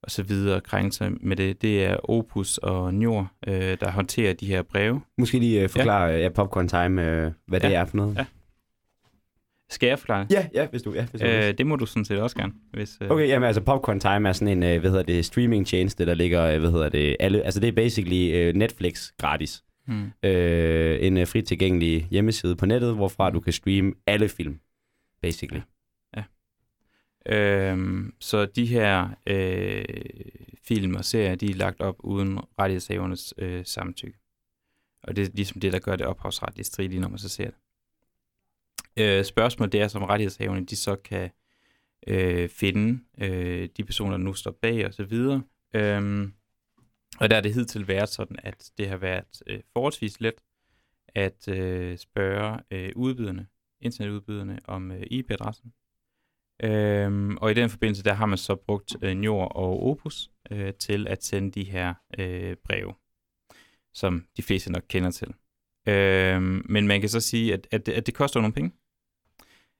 og så videre, krænkelser med det. Det er Opus og Njord, øh, der håndterer de her breve. Måske lige uh, forklare ja. Ja, Popcorn Time, uh, hvad Ja. det er for noget. Ja. Skal jeg forklare? Ja, ja, hvis du, ja, hvis du øh, Øh, det må du sådan set også gerne. Hvis, øh, Okay, jamen altså Popcorn Time er sådan en, øh, hvad hedder det, streaming tjeneste, der ligger, øh, hvad hedder det, alle, altså det er basically øh, Netflix gratis. Hmm. Øh, en øh, frit tilgængelig hjemmeside på nettet, hvorfra du kan streame alle film, basically. Øhm, så de her øh, film og serier, de er lagt op uden rettighedshavernes øh, samtykke. Og det er ligesom det, der gør det ophavsretligt stridigt, når man så ser det. Øh, spørgsmålet det er, som rettighedshaverne de så kan øh, finde øh, de personer, der nu står bag og så videre. Øhm, og der er det hidtil været sådan, at det har været øh, forholdsvis let at øh, spørge øh, udbyderne, internetudbyderne om øh, IP-adressen. Øhm, og i den forbindelse, der har man så brugt øh, Njord og Opus øh, til at sende de her øh, breve, som de fleste nok kender til. Øhm, men man kan så sige, at, at, det, at det koster nogle penge.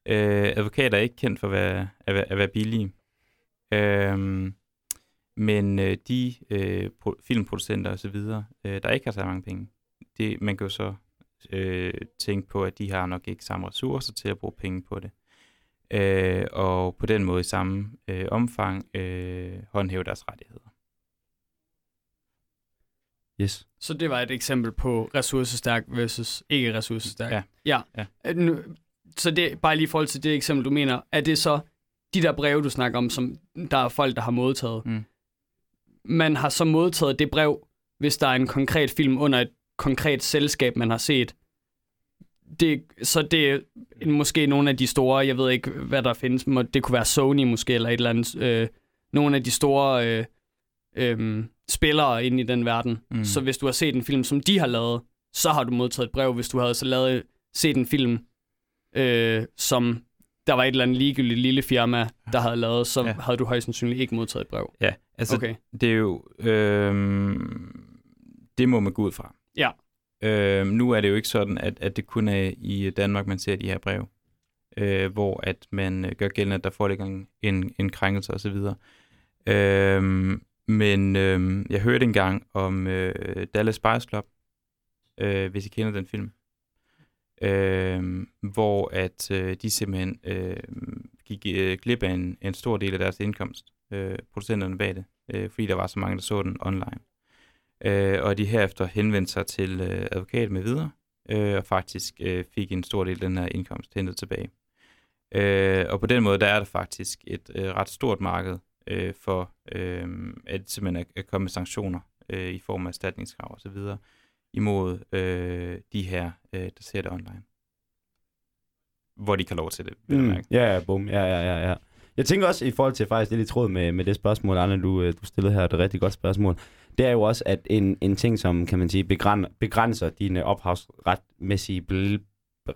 Øh, advokater er ikke kendt for at være, at være, at være billige. Øhm, men øh, de øh, pro- filmproducenter osv., øh, der ikke har så mange penge, det, man kan jo så øh, tænke på, at de har nok ikke samme ressourcer til at bruge penge på det øh, og på den måde i samme øh, omfang øh, håndhæve deres rettigheder. Yes. Så det var et eksempel på ressourcestærk versus ikke ressourcestærk. Ja. ja. Ja. Øh, Nu, så det bare lige i forhold til det eksempel, du mener, er det så de der breve, du snakker om, som der er folk, der har modtaget? Mm. Man har så modtaget det brev, hvis der er en konkret film under et konkret selskab, man har set. Det, så det er måske nogle af de store, jeg ved ikke, hvad der findes, må- det kunne være Sony måske, eller et eller andet, øh, nogle af de store øh, øh, spillere inde i den verden. Mm. Mm. Så hvis du har set en film, som de har lavet, så har du modtaget et brev. Hvis du havde så lavet, set en film, øh, som der var et eller andet ligegyldigt lille firma, der havde lavet, så Ja. havde du højst sandsynligt ikke modtaget et brev. Ja, altså Okay. det er jo... Øh, det må man gå ud fra. Ja. Øh, nu er det jo ikke sådan, at, at det kun er i Danmark, man ser de her brev, øh, hvor at man øh, gør gældende, at der foreligger en, en, en krænkelse osv. Øh, men øh, jeg hørte engang om øh, Dallas Buyers Club, øh, hvis I kender den film, øh, hvor at øh, de simpelthen øh, gik øh, glip af en, en stor del af deres indkomst, øh, producenterne bag det, øh, fordi der var så mange, der så den online. Øh, og de herefter henvendte sig til øh, advokat med videre, øh, og faktisk øh, fik en stor del af den her indkomst hentet tilbage. Øh, og på den måde, der er der faktisk et øh, ret stort marked øh, for øh, at simpelthen at, at komme med sanktioner øh, i form af erstatningskrav og så videre imod øh, de her, øh, der ser det online. Hvor de kan lov til det, vil Mm, mærke. ja, ja, bum. Ja, ja, ja, ja. Jeg tænker også i forhold til faktisk, det lidt tråd med, med det spørgsmål, Arne, du, øh, du stillede her, det er et rigtig godt spørgsmål. Det er jo også, at en, en ting, som kan man sige, begræn, begrænser dine ophavsretmæssige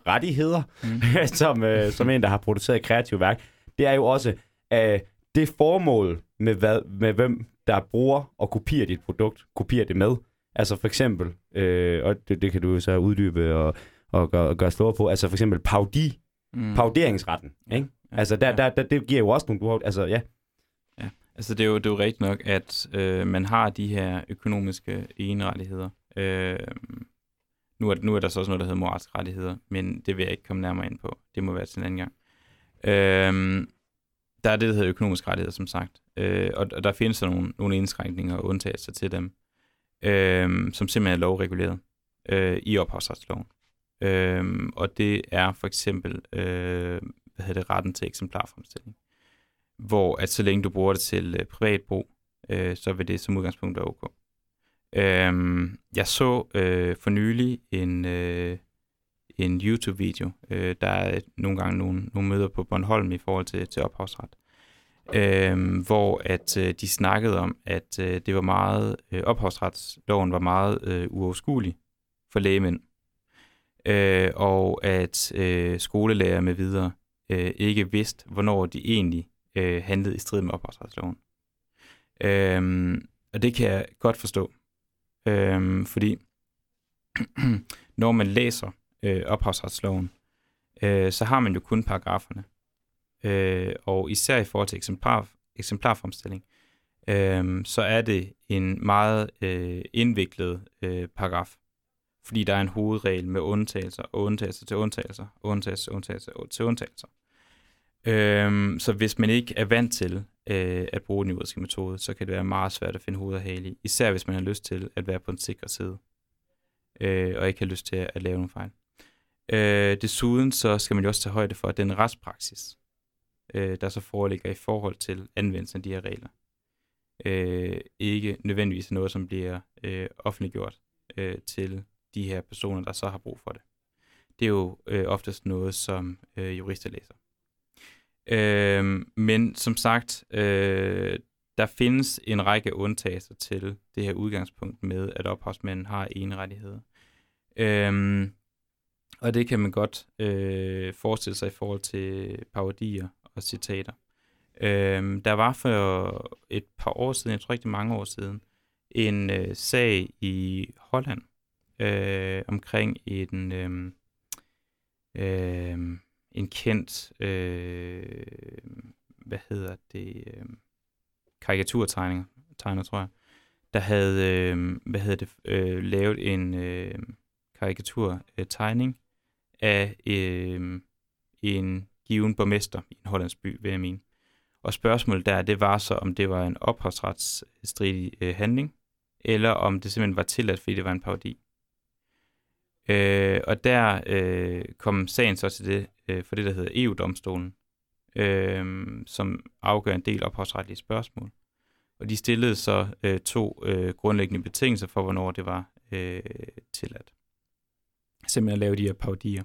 rettigheder, Mm. som, øh, som en, der har produceret et kreativt værk, det er jo også øh, det formål med, hvad, med hvem der bruger og kopierer dit produkt, kopierer det med. Altså for eksempel, øh, og det, det kan du så uddybe og, og gøre, gøre slå på, altså for eksempel paudi, Mm. pauderingsretten, ikke? Altså, der, der, der, det giver jo også nogle... Du har, altså, ja. Altså det er jo, det er jo rigtigt nok, at øh, man har de her økonomiske enerettigheder. Øh, nu, er, nu er der så også noget, der hedder moralske rettigheder, men det vil jeg ikke komme nærmere ind på. Det må være til en anden gang. Øh, der er det, der hedder økonomiske rettigheder, som sagt. Øh, og, og der findes der nogle, nogle indskrænkninger og undtagelser til dem, øh, som simpelthen er lovreguleret øh, i ophavsretsloven. Øh, og det er for eksempel øh, hvad hedder det, retten til eksemplarfremstilling hvor at så længe du bruger det til øh, privat brug, øh, så vil det som udgangspunkt være ok. Øhm, jeg så øh, for nylig en, øh, en YouTube-video. Øh, der er nogle gange nogle, nogle møder på Bornholm i forhold til, til ophavsret, øh, hvor at øh, de snakkede om, at øh, det var meget, øh, ophavsretsloven var meget øh, uoverskuelig for lægemænd, øh, og at øh, skolelærer med videre øh, ikke vidste, hvornår de egentlig øh, handlede i strid med ophavsretsloven. Øhm, og det kan jeg godt forstå. Øhm, fordi når man læser øh, ophavsretsloven, øh, så har man jo kun paragraferne. Øh, og især i forhold til eksemplar, eksemplarformstilling, øh, så er det en meget øh, indviklet øh, paragraf. Fordi der er en hovedregel med undtagelser og undtagelser til undtagelser, og undtagelser til undtagelser til undtagelser. Øhm, så hvis man ikke er vant til øh, at bruge den juridiske metode, så kan det være meget svært at finde hoved og hale i. Især hvis man har lyst til at være på en sikker side, øh, og ikke har lyst til at, at lave nogle fejl. Øh, desuden så skal man jo også tage højde for, at den retspraksis, øh, der så foreligger i forhold til anvendelsen af de her regler, øh, ikke nødvendigvis er noget, som bliver øh, offentliggjort øh, til de her personer, der så har brug for det. Det er jo øh, oftest noget, som øh, jurister læser. Øh, men som sagt, øh, der findes en række undtagelser til det her udgangspunkt med, at ophavsmanden har enerettigheder. Øh, og det kan man godt øh, forestille sig i forhold til parodier og citater. Øh, der var for et par år siden, jeg tror ikke det er mange år siden, en øh, sag i Holland øh, omkring en, øh, øh, en kendt, øh, hvad hedder det, øh, karikaturtegner, tegner, tror jeg, der havde, øh, hvad hedder det, øh, lavet en øh, karikaturtegning af øh, en given borgmester i en hollandsk by, vil jeg mene. Og spørgsmålet der, det var så, om det var en ophavsretsstridig øh, handling, eller om det simpelthen var tilladt, fordi det var en parodi. Øh, og der øh, kom sagen så til det, øh, for det, der hedder EU-domstolen, øh, som afgør en del ophavsretlige spørgsmål. Og de stillede så øh, to øh, grundlæggende betingelser for, hvornår det var øh, tilladt. Simpelthen at lave de her paudier.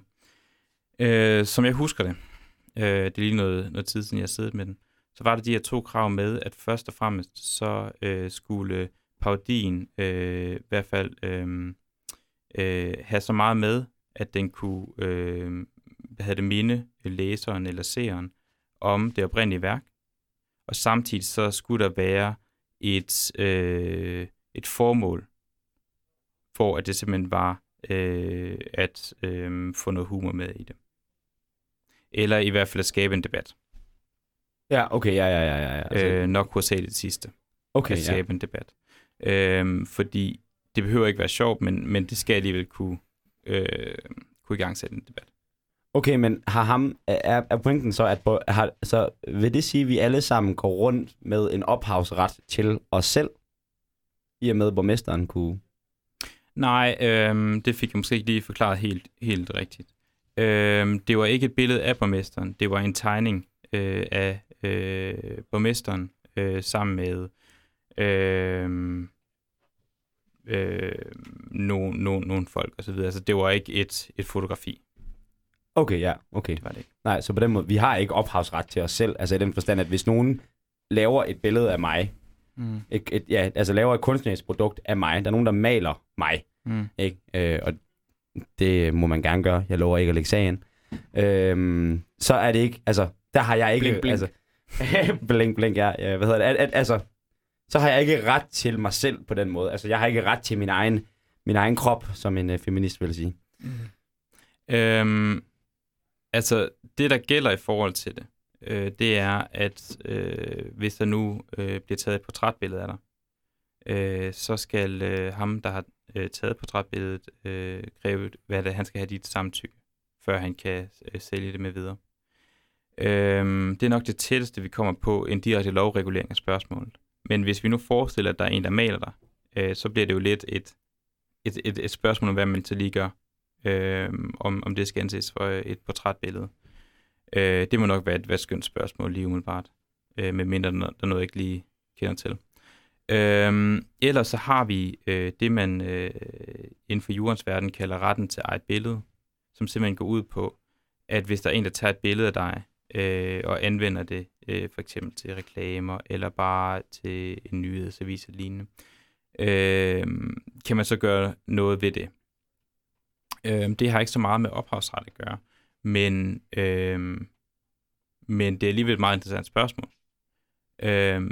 Øh, som jeg husker det, øh, det er lige noget, noget tid siden, jeg har siddet med den, så var der de her to krav med, at først og fremmest så øh, skulle paudien øh, i hvert fald øh, øh, have så meget med, at den kunne øh, hedder det, minde læseren eller seeren om det oprindelige værk. Og samtidig så skulle der være et, øh, et formål for, at det simpelthen var øh, at øh, få noget humor med i det. Eller i hvert fald at skabe en debat. Ja, okay, ja, ja, ja. ja. ja. Altså, Øh, nok hovedsageligt det sidste. okay, at ja. skabe en debat. Øh, fordi det behøver ikke være sjovt, men, men det skal alligevel kunne, øh, kunne i gang sætte en debat. Okay, men har ham, er, er pointen så, at har, så vil det sige, at vi alle sammen går rundt med en ophavsret til os selv, i og med, at borgmesteren kunne... Nej, øh, det fik jeg måske ikke lige forklaret helt, helt rigtigt. Øh, det var ikke et billede af borgmesteren, det var en tegning øh, af øh, borgmesteren øh, sammen med øh, øh, nogle no, no, folk osv. Altså, det var ikke et, et fotografi, Okay, ja, okay. det var det ikke. Nej, så på den måde, vi har ikke ophavsret til os selv, altså i den forstand, at hvis nogen laver et billede af mig, Mm. et, et, ja, altså laver et kunstnerisk produkt af mig, der er nogen, der maler mig, Mm. ikke? Øh, og det må man gerne gøre, jeg lover ikke at lægge sagen. Øhm, så er det ikke, altså, der har jeg ikke... Blink, blink. Altså, blink, blink, ja. ja hvad hedder det? At, at, altså, så har jeg ikke ret til mig selv på den måde. Altså, jeg har ikke ret til min egen, min egen krop, som en øh, feminist vil sige. Mm-hmm. Øhm, altså, det der gælder i forhold til det, øh, det er, at øh, hvis der nu øh, bliver taget et portrætbillede af dig, øh, så skal øh, ham, der har øh, taget portrætbilledet, øh, kræve, hvad det, er, han skal have dit samtykke, før han kan øh, sælge det med videre. Øhm, det er nok det tætteste, vi kommer på en direkte lovregulering af spørgsmålet. Men hvis vi nu forestiller, at der er en, der maler dig, øh, så bliver det jo lidt et, et, et, et spørgsmål om, hvad man så lige gør øh, om, om det skal anses for et portrætbillede. Øh, det må nok være et, være et skønt spørgsmål lige umiddelbart, øh, medmindre der, der er noget, jeg ikke lige kender til. Øh, ellers så har vi øh, det, man øh, inden for jurens verden kalder retten til eget billede, som simpelthen går ud på, at hvis der er en, der tager et billede af dig, øh, og anvender det øh, for eksempel til reklamer, eller bare til en nyhedsavis eller lignende, øh, kan man så gøre noget ved det. Øh, det har ikke så meget med ophavsret at gøre, men, øh, men det er alligevel et meget interessant spørgsmål. Øh,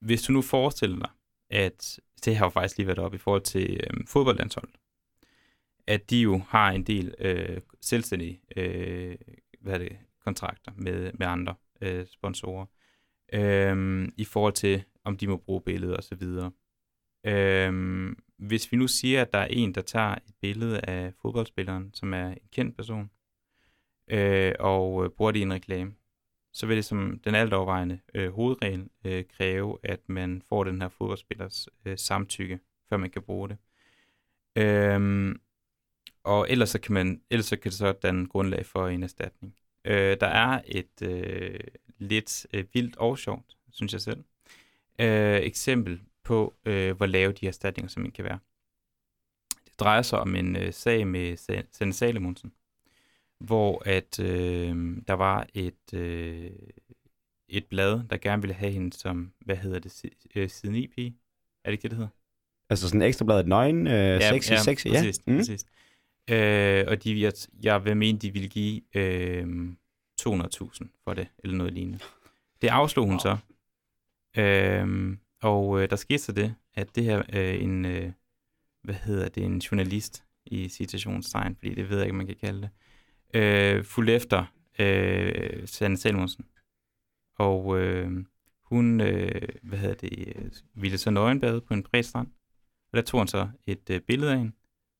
hvis du nu forestiller dig, at det har jo faktisk lige været op i forhold til øh, fodboldlandsholdet, at de jo har en del øh, selvstændige øh, hvad er det, kontrakter med, med andre øh, sponsorer, øh, i forhold til, om de må bruge billeder osv. Øh, hvis vi nu siger, at der er en, der tager et billede af fodboldspilleren, som er en kendt person, øh, og øh, bruger det i en reklame, så vil det som den altovervejende øh, hovedregel øh, kræve, at man får den her fodboldspillers øh, samtykke, før man kan bruge det. Øhm, og ellers så, kan man, ellers så kan det så danne grundlag for en erstatning. Øh, der er et øh, lidt øh, vildt og sjovt, synes jeg selv, øh, eksempel på, øh, hvor lave de erstatninger som kan være. Det drejer sig om en øh, sag med Sa- Sanne Salomonsen, hvor at øh, der var et, øh, et blad, der gerne ville have hende som, hvad hedder det, si- øh, siden i pige? Er det ikke det, det hedder? Altså sådan ekstrabladet nøgen, øh, sexy, sexy, ja. Præcis, mm. præcis. Øh, og de, jeg, jeg vil mene, de ville give øh, 200.000 for det, eller noget lignende. Det afslog hun så. Øh, og øh, der skete så det, at det her øh, en, øh, hvad hedder det, en journalist i citationstegn, fordi det ved jeg ikke, man kan kalde det, øh, fulgte efter øh, Sanne Salmonsen. Og øh, hun, øh, hvad hedder det, øh, ville så nøgenbade på en bredt strand. Og der tog han så et øh, billede af hende,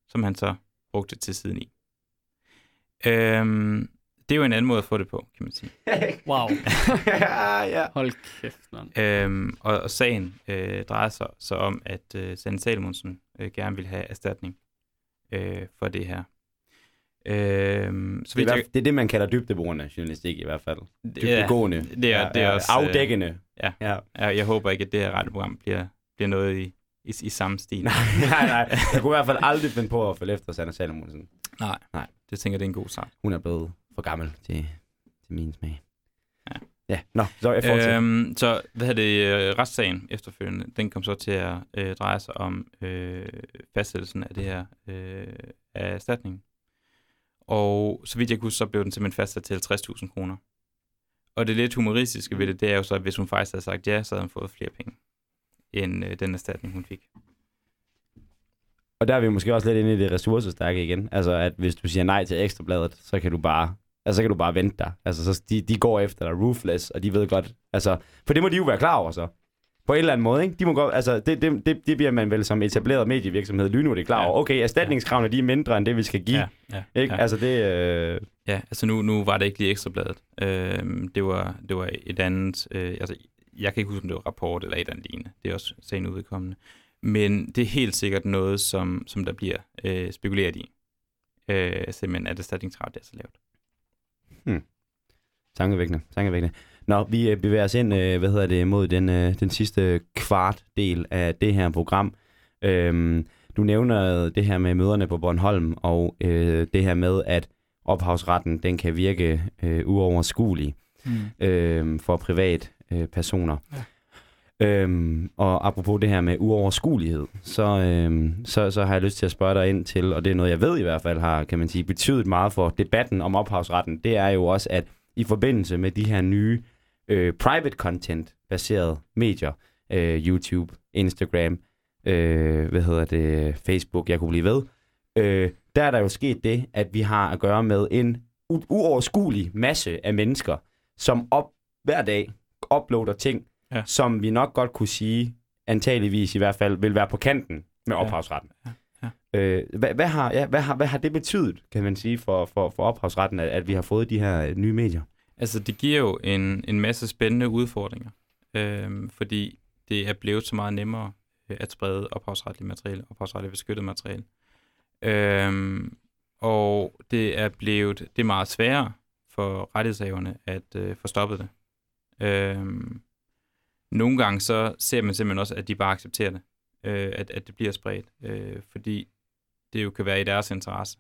som han så brugte til siden i. Øhm, det er jo en anden måde at få det på, kan man sige. Wow. ja, ja. Hold kæft, mand. Øhm, og, og sagen øh, drejer sig så om, at øh, Sanne Salomonsen øh, gerne vil have erstatning øh, for det her. Øhm, så Det er, jeg, det er det, man kalder dybdeborende journalistik i hvert fald. ja, Dybdegående. det er- det er også, øh, Afdækkende. ja. ja. jeg, jeg håber ikke, at det her radioprogram bliver, bliver noget i, i, i samme stil. nej, nej, nej. Jeg kunne i hvert fald aldrig finde på at følge efter Sanne Salomonsen. Nej, Nej. det tænker det er en god sag. Hun er blevet for gammel til, til min smag. Ja. Ja, nå, så jeg fortsætter. Øhm, så hvad hedder det, øh, retssagen efterfølgende, den kom så til at øh, dreje sig om øh, fastsættelsen af det her øh, af erstatningen. Og så vidt jeg kunne, så blev den simpelthen fastsat til 50.000 kroner. Og det lidt humoristiske ved det, det er jo så, at hvis hun faktisk havde sagt ja, så havde hun fået flere penge, end øh, den erstatning, hun fik. Og der er vi måske også lidt inde i det ressourcestærke igen. Altså, at hvis du siger nej til ekstrabladet, så kan du bare, altså, så kan du bare vente dig. Altså, så de, de går efter dig ruthless, og de ved godt, altså, for det må de jo være klar over så. På en eller anden måde, ikke? De må godt, altså, det, det, det, det bliver man vel som etableret medievirksomhed lynhurtigt klar Ja. over. Okay, erstatningskravene, de er mindre end det, vi skal give. Ja, ja, Ikke? ja. Altså, det... Øh... Ja, altså nu, nu var det ikke lige ekstrabladet. Øh, det, var, det var et andet, øh, altså jeg kan ikke huske, om det var rapport eller et eller andet lignende. Det er også sagen udkommende. Men det er helt sikkert noget, som, som der bliver øh, spekuleret i. Øh, simpelthen at erstatningskrav det er så lavt. Tankevækkende, tankevækkende. Nå, vi øh, bevæger os ind, øh, hvad hedder det, mod den, øh, den sidste kvart del af det her program. Øhm, du nævner det her med møderne på Bornholm, og øh, det her med, at ophavsretten, den kan virke øh, uoverskuelig Mm. øh, for privat øh, personer. Ja. Øhm, og apropos det her med uoverskuelighed, så, øhm, så, så har jeg lyst til at spørge dig ind til, og det er noget, jeg ved i hvert fald har, kan man sige, betydet meget for debatten om ophavsretten, det er jo også, at i forbindelse med de her nye øh, private content baserede medier, øh, YouTube, Instagram, øh, hvad hedder det, Facebook, jeg kunne blive ved, øh, der er der jo sket det, at vi har at gøre med en u- uoverskuelig masse af mennesker, som op, hver dag uploader ting, Ja. som vi nok godt kunne sige, antageligvis i hvert fald, vil være på kanten med Ja. ophavsretten. Ja. Øh, hvad, hvad, har, ja, hvad, har, hvad har det betydet, kan man sige, for, for, for ophavsretten, at, at vi har fået de her øh, nye medier? Altså, det giver jo en, en masse spændende udfordringer, øhm, fordi det er blevet så meget nemmere øh, at sprede ophavsretligt materiale, ophavsretligt beskyttet materiale. Øhm, og det er blevet det er meget sværere for rettighedshaverne at øh, få stoppet det. Øhm, nogle gange så ser man simpelthen også, at de bare accepterer det, øh, at, at det bliver spredt, øh, fordi det jo kan være i deres interesse,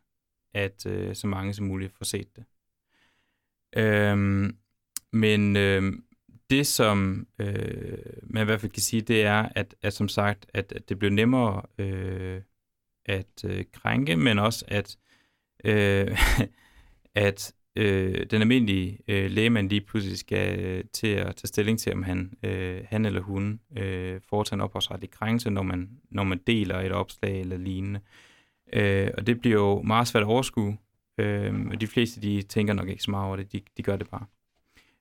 at øh, så mange som muligt får set det. Øh, men øh, det, som øh, man i hvert fald kan sige, det er, at, at som sagt, at, at det bliver nemmere øh, at øh, krænke, men også at, øh, at øh, den almindelige øh, lægemand lige pludselig skal øh, til at tage stilling til, om han, øh, han eller hun øh, foretager en ophavsretlig krænkelse, når man, når man deler et opslag eller lignende. Øh, og det bliver jo meget svært at overskue, øh, og de fleste de tænker nok ikke så meget over det, de, de gør det bare.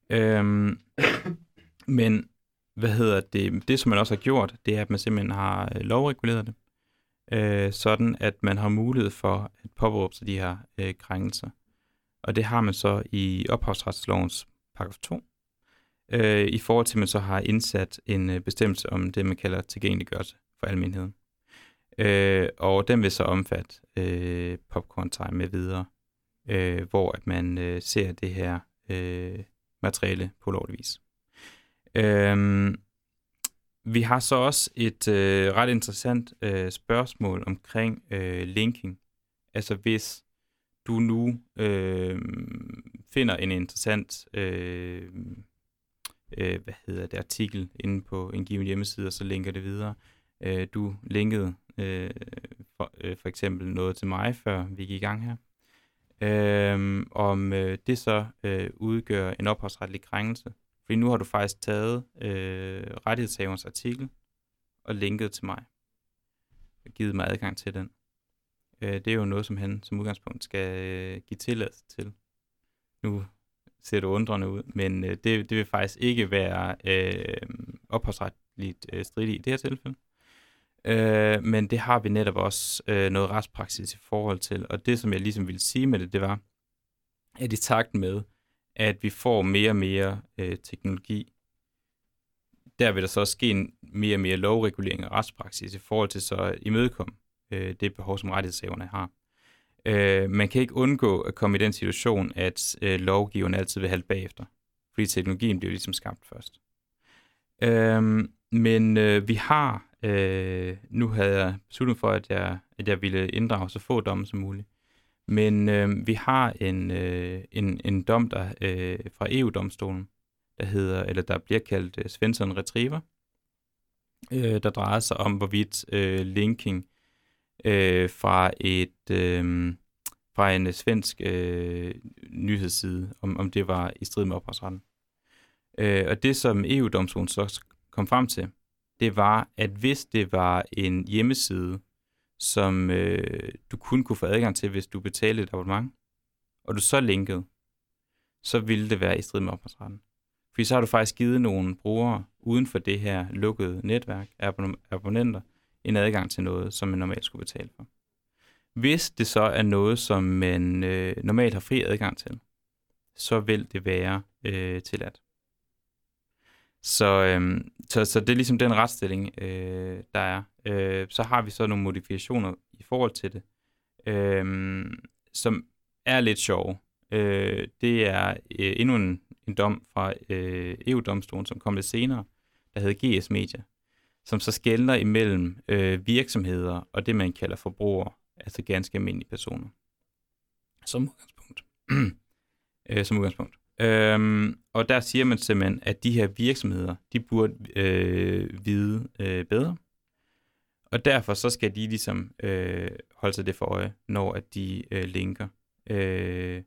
Øh, men hvad hedder det? Det, som man også har gjort, det er, at man simpelthen har øh, lovreguleret det, øh, sådan at man har mulighed for at påberåbe sig de her øh, krænkelser. Og det har man så i ophavsretslovens paragraf 2, øh, i forhold til, at man så har indsat en øh, bestemmelse om det, man kalder tilgængeliggørelse for almenheden. Øh, og den vil så omfatte øh, popcorn time med videre, øh, hvor at man øh, ser det her øh, materiale på lovlig vis. Øh, vi har så også et øh, ret interessant øh, spørgsmål omkring øh, linking. Altså hvis du nu øh, finder en interessant øh, øh, hvad hedder det, artikel inde på en given hjemmeside, og så linker det videre. Øh, du linkede øh, for, øh, for eksempel noget til mig, før vi gik i gang her. Øh, om øh, det så øh, udgør en ophavsretlig krænkelse. Fordi nu har du faktisk taget øh, rettighedshaverens artikel og linket til mig. Og givet mig adgang til den. Øh, det er jo noget, som han som udgangspunkt skal øh, give tilladelse til. Nu ser du undrende ud, men øh, det, det vil faktisk ikke være øh, ophavsretligt øh, stridigt i det her tilfælde. Øh, men det har vi netop også øh, noget retspraksis i forhold til. Og det, som jeg ligesom ville sige med det, det var, at i takt med, at vi får mere og mere øh, teknologi, der vil der så også ske en mere og mere lovregulering og retspraksis i forhold til så imødekomme øh, det behov, som rettighedshaverne har. Øh, man kan ikke undgå at komme i den situation, at øh, lovgiverne altid vil halte bagefter, fordi teknologien bliver ligesom skabt først. Øh, men øh, vi har, øh, nu havde jeg besluttet for, at jeg, at jeg ville inddrage så få domme som muligt, men øh, vi har en, øh, en, en dom der øh, fra EU-domstolen, der hedder, eller der bliver kaldt øh, Svensson Retriever, øh, der drejer sig om, hvorvidt øh, linking øh, fra et, øh, fra en øh, svensk øh, nyhedsside, om, om det var i strid med ophavsretten. Øh, og det, som EU-domstolen så kom frem til, det var, at hvis det var en hjemmeside, som øh, du kun kunne få adgang til, hvis du betalte et abonnement, og du så linkede, så ville det være i strid med ophavsretten. Fordi så har du faktisk givet nogle brugere uden for det her lukkede netværk af abonnenter en adgang til noget, som man normalt skulle betale for. Hvis det så er noget, som man øh, normalt har fri adgang til, så vil det være øh, tilladt. Så, øh, så, så det er ligesom den retsstilling, øh, der er. Øh, så har vi så nogle modifikationer i forhold til det, øh, som er lidt sjove. Øh, det er øh, endnu en, en dom fra øh, EU-domstolen, som kom lidt senere, der hedder GS Media, som så skældner imellem øh, virksomheder og det, man kalder forbrugere, altså ganske almindelige personer. Som udgangspunkt. øh, som udgangspunkt. Øhm, og der siger man simpelthen, at de her virksomheder, de burde øh, vide øh, bedre. Og derfor så skal de ligesom øh, holde sig det for øje, når at de øh, linker øh,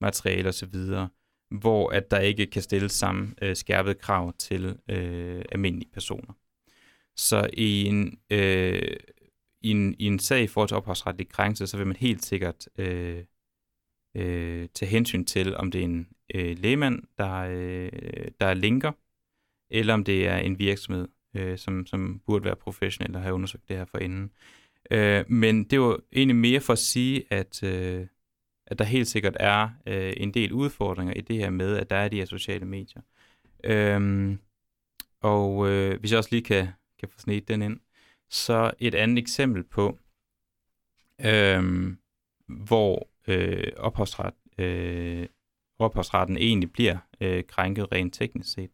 materiale og så videre, hvor at der ikke kan stilles samme øh, skærpede krav til øh, almindelige personer. Så i en, øh, i, en, i en sag i forhold til ophavsretlig krænkelse, så vil man helt sikkert øh, øh, tage hensyn til, om det er en øh, lægemand, der, øh, der linker, eller om det er en virksomhed, øh, som, som burde være professionel og have undersøgt det her forinden. Øh, men det var egentlig mere for at sige, at, øh, at der helt sikkert er øh, en del udfordringer i det her med, at der er de her sociale medier. Øh, og øh, hvis jeg også lige kan, kan få snedt den ind, så et andet eksempel på, øh, hvor øh, ophavsret, øh, ophavsretten egentlig bliver øh, krænket rent teknisk set,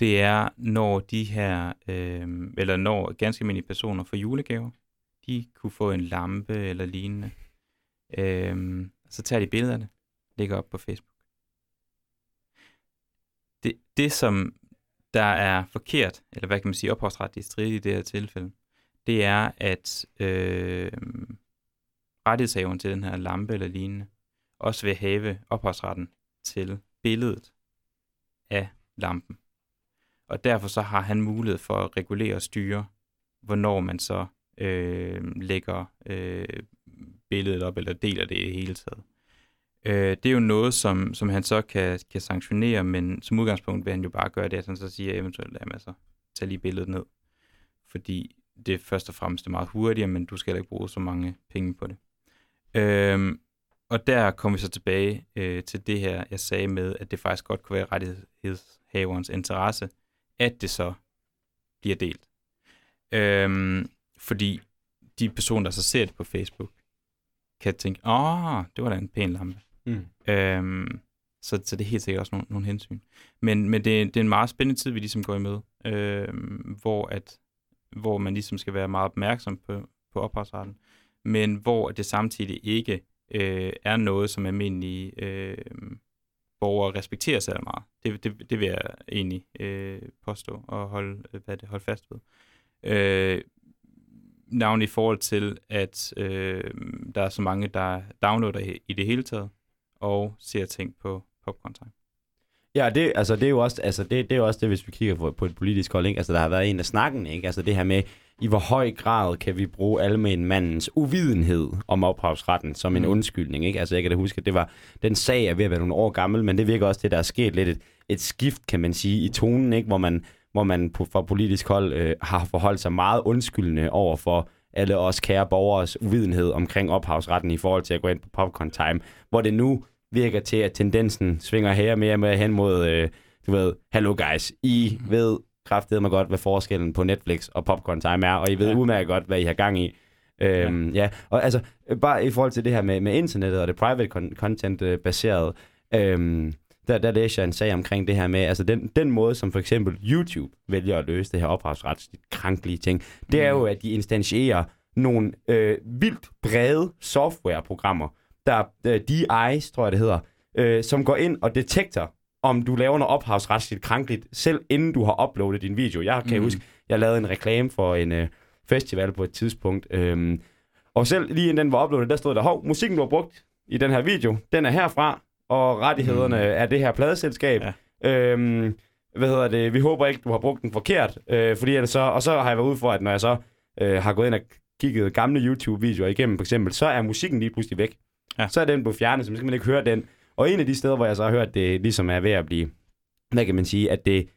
det er, når de her, øh, eller når ganske almindelige personer får julegaver, de kunne få en lampe eller lignende. Øh, så tager de billeder af det, lægger op på Facebook. Det, det som der er forkert, eller hvad kan man sige, ophavsretligt stridigt i det her tilfælde, det er, at øh, rettighedshaveren til den her lampe eller lignende også vil have ophavsretten til billedet af lampen. Og derfor så har han mulighed for at regulere og styre, hvornår man så øh, lægger øh, billedet op, eller deler det i hele taget. Øh, det er jo noget, som, som han så kan, kan sanktionere, men som udgangspunkt vil han jo bare gøre det, at han så siger eventuelt, at altså, tag lige billedet ned. Fordi det er først og fremmest er meget hurtigere, men du skal heller ikke bruge så mange penge på det. Øhm, og der kommer vi så tilbage øh, til det her, jeg sagde med, at det faktisk godt kunne være rettighedshaverens interesse, at det så bliver delt. Øhm, fordi de personer, der så ser det på Facebook, kan tænke, åh, det var da en pæn lampe. Mm. Øhm, så, så det er helt sikkert også nogle, nogle hensyn. Men, men det, det er en meget spændende tid, vi ligesom går imod, øhm, hvor, at, hvor man ligesom skal være meget opmærksom på, på ophavsretten, men hvor det samtidig ikke øh, er noget, som almindelige øh, borgere respekterer sig meget. Det, det, det vil jeg egentlig øh, påstå og holde, øh, hvad det, holde fast ved. Øh, navn i forhold til, at øh, der er så mange, der downloader i det hele taget, og ser ting på Popcorn Time. Ja, det, altså, det er jo også, altså, det, det er jo også det, hvis vi kigger på, på et politisk hold, ikke? Altså, der har været en af snakken, ikke? Altså, det her med, i hvor høj grad kan vi bruge almenmandens uvidenhed om ophavsretten som en mm. undskyldning, ikke? Altså, jeg kan da huske, at det var, den sag er ved at være nogle år gammel, men det virker også det, der er sket lidt et, et skift, kan man sige, i tonen, ikke? Hvor man, hvor man på, fra politisk hold øh, har forholdt sig meget undskyldende over for alle os kære borgers uvidenhed omkring ophavsretten i forhold til at gå ind på Popcorn Time, hvor det nu virker til, at tendensen svinger her mere og mere hen mod, øh, du ved, hello guys, I ved kraftede mig godt, hvad forskellen på Netflix og Popcorn Time er, og I ved ja. udmærket godt, hvad I har gang i. Øhm, ja. ja, og altså, bare i forhold til det her med, med internettet og det private content øh, baseret, øhm, der, der læser jeg en sag omkring det her med, altså den, den måde, som for eksempel YouTube vælger at løse det her ophavsretsligt krænkelige ting, det er jo, mm. at de instantierer nogle øh, vildt brede softwareprogrammer, der øh, DI's, tror jeg det hedder, øh, som går ind og detekter, om du laver noget ophavsretsligt krænkeligt, selv inden du har uploadet din video. Jeg kan mm. huske, jeg lavede en reklame for en øh, festival på et tidspunkt, øh, og selv lige inden den var uploadet, der stod der, hov, musikken du har brugt, i den her video, den er herfra, og rettighederne mm. er det her pladeselskab. Ja. Øhm, hvad hedder det? Vi håber ikke, du har brugt den forkert. Øh, fordi ellers så, og så har jeg været ude for, at når jeg så øh, har gået ind og kigget gamle YouTube-videoer igennem, for eksempel, så er musikken lige pludselig væk. Ja. Så er den blevet fjernet, så skal man ikke høre den. Og en af de steder, hvor jeg så har hørt, det ligesom er ved at blive, hvad kan man sige, at det,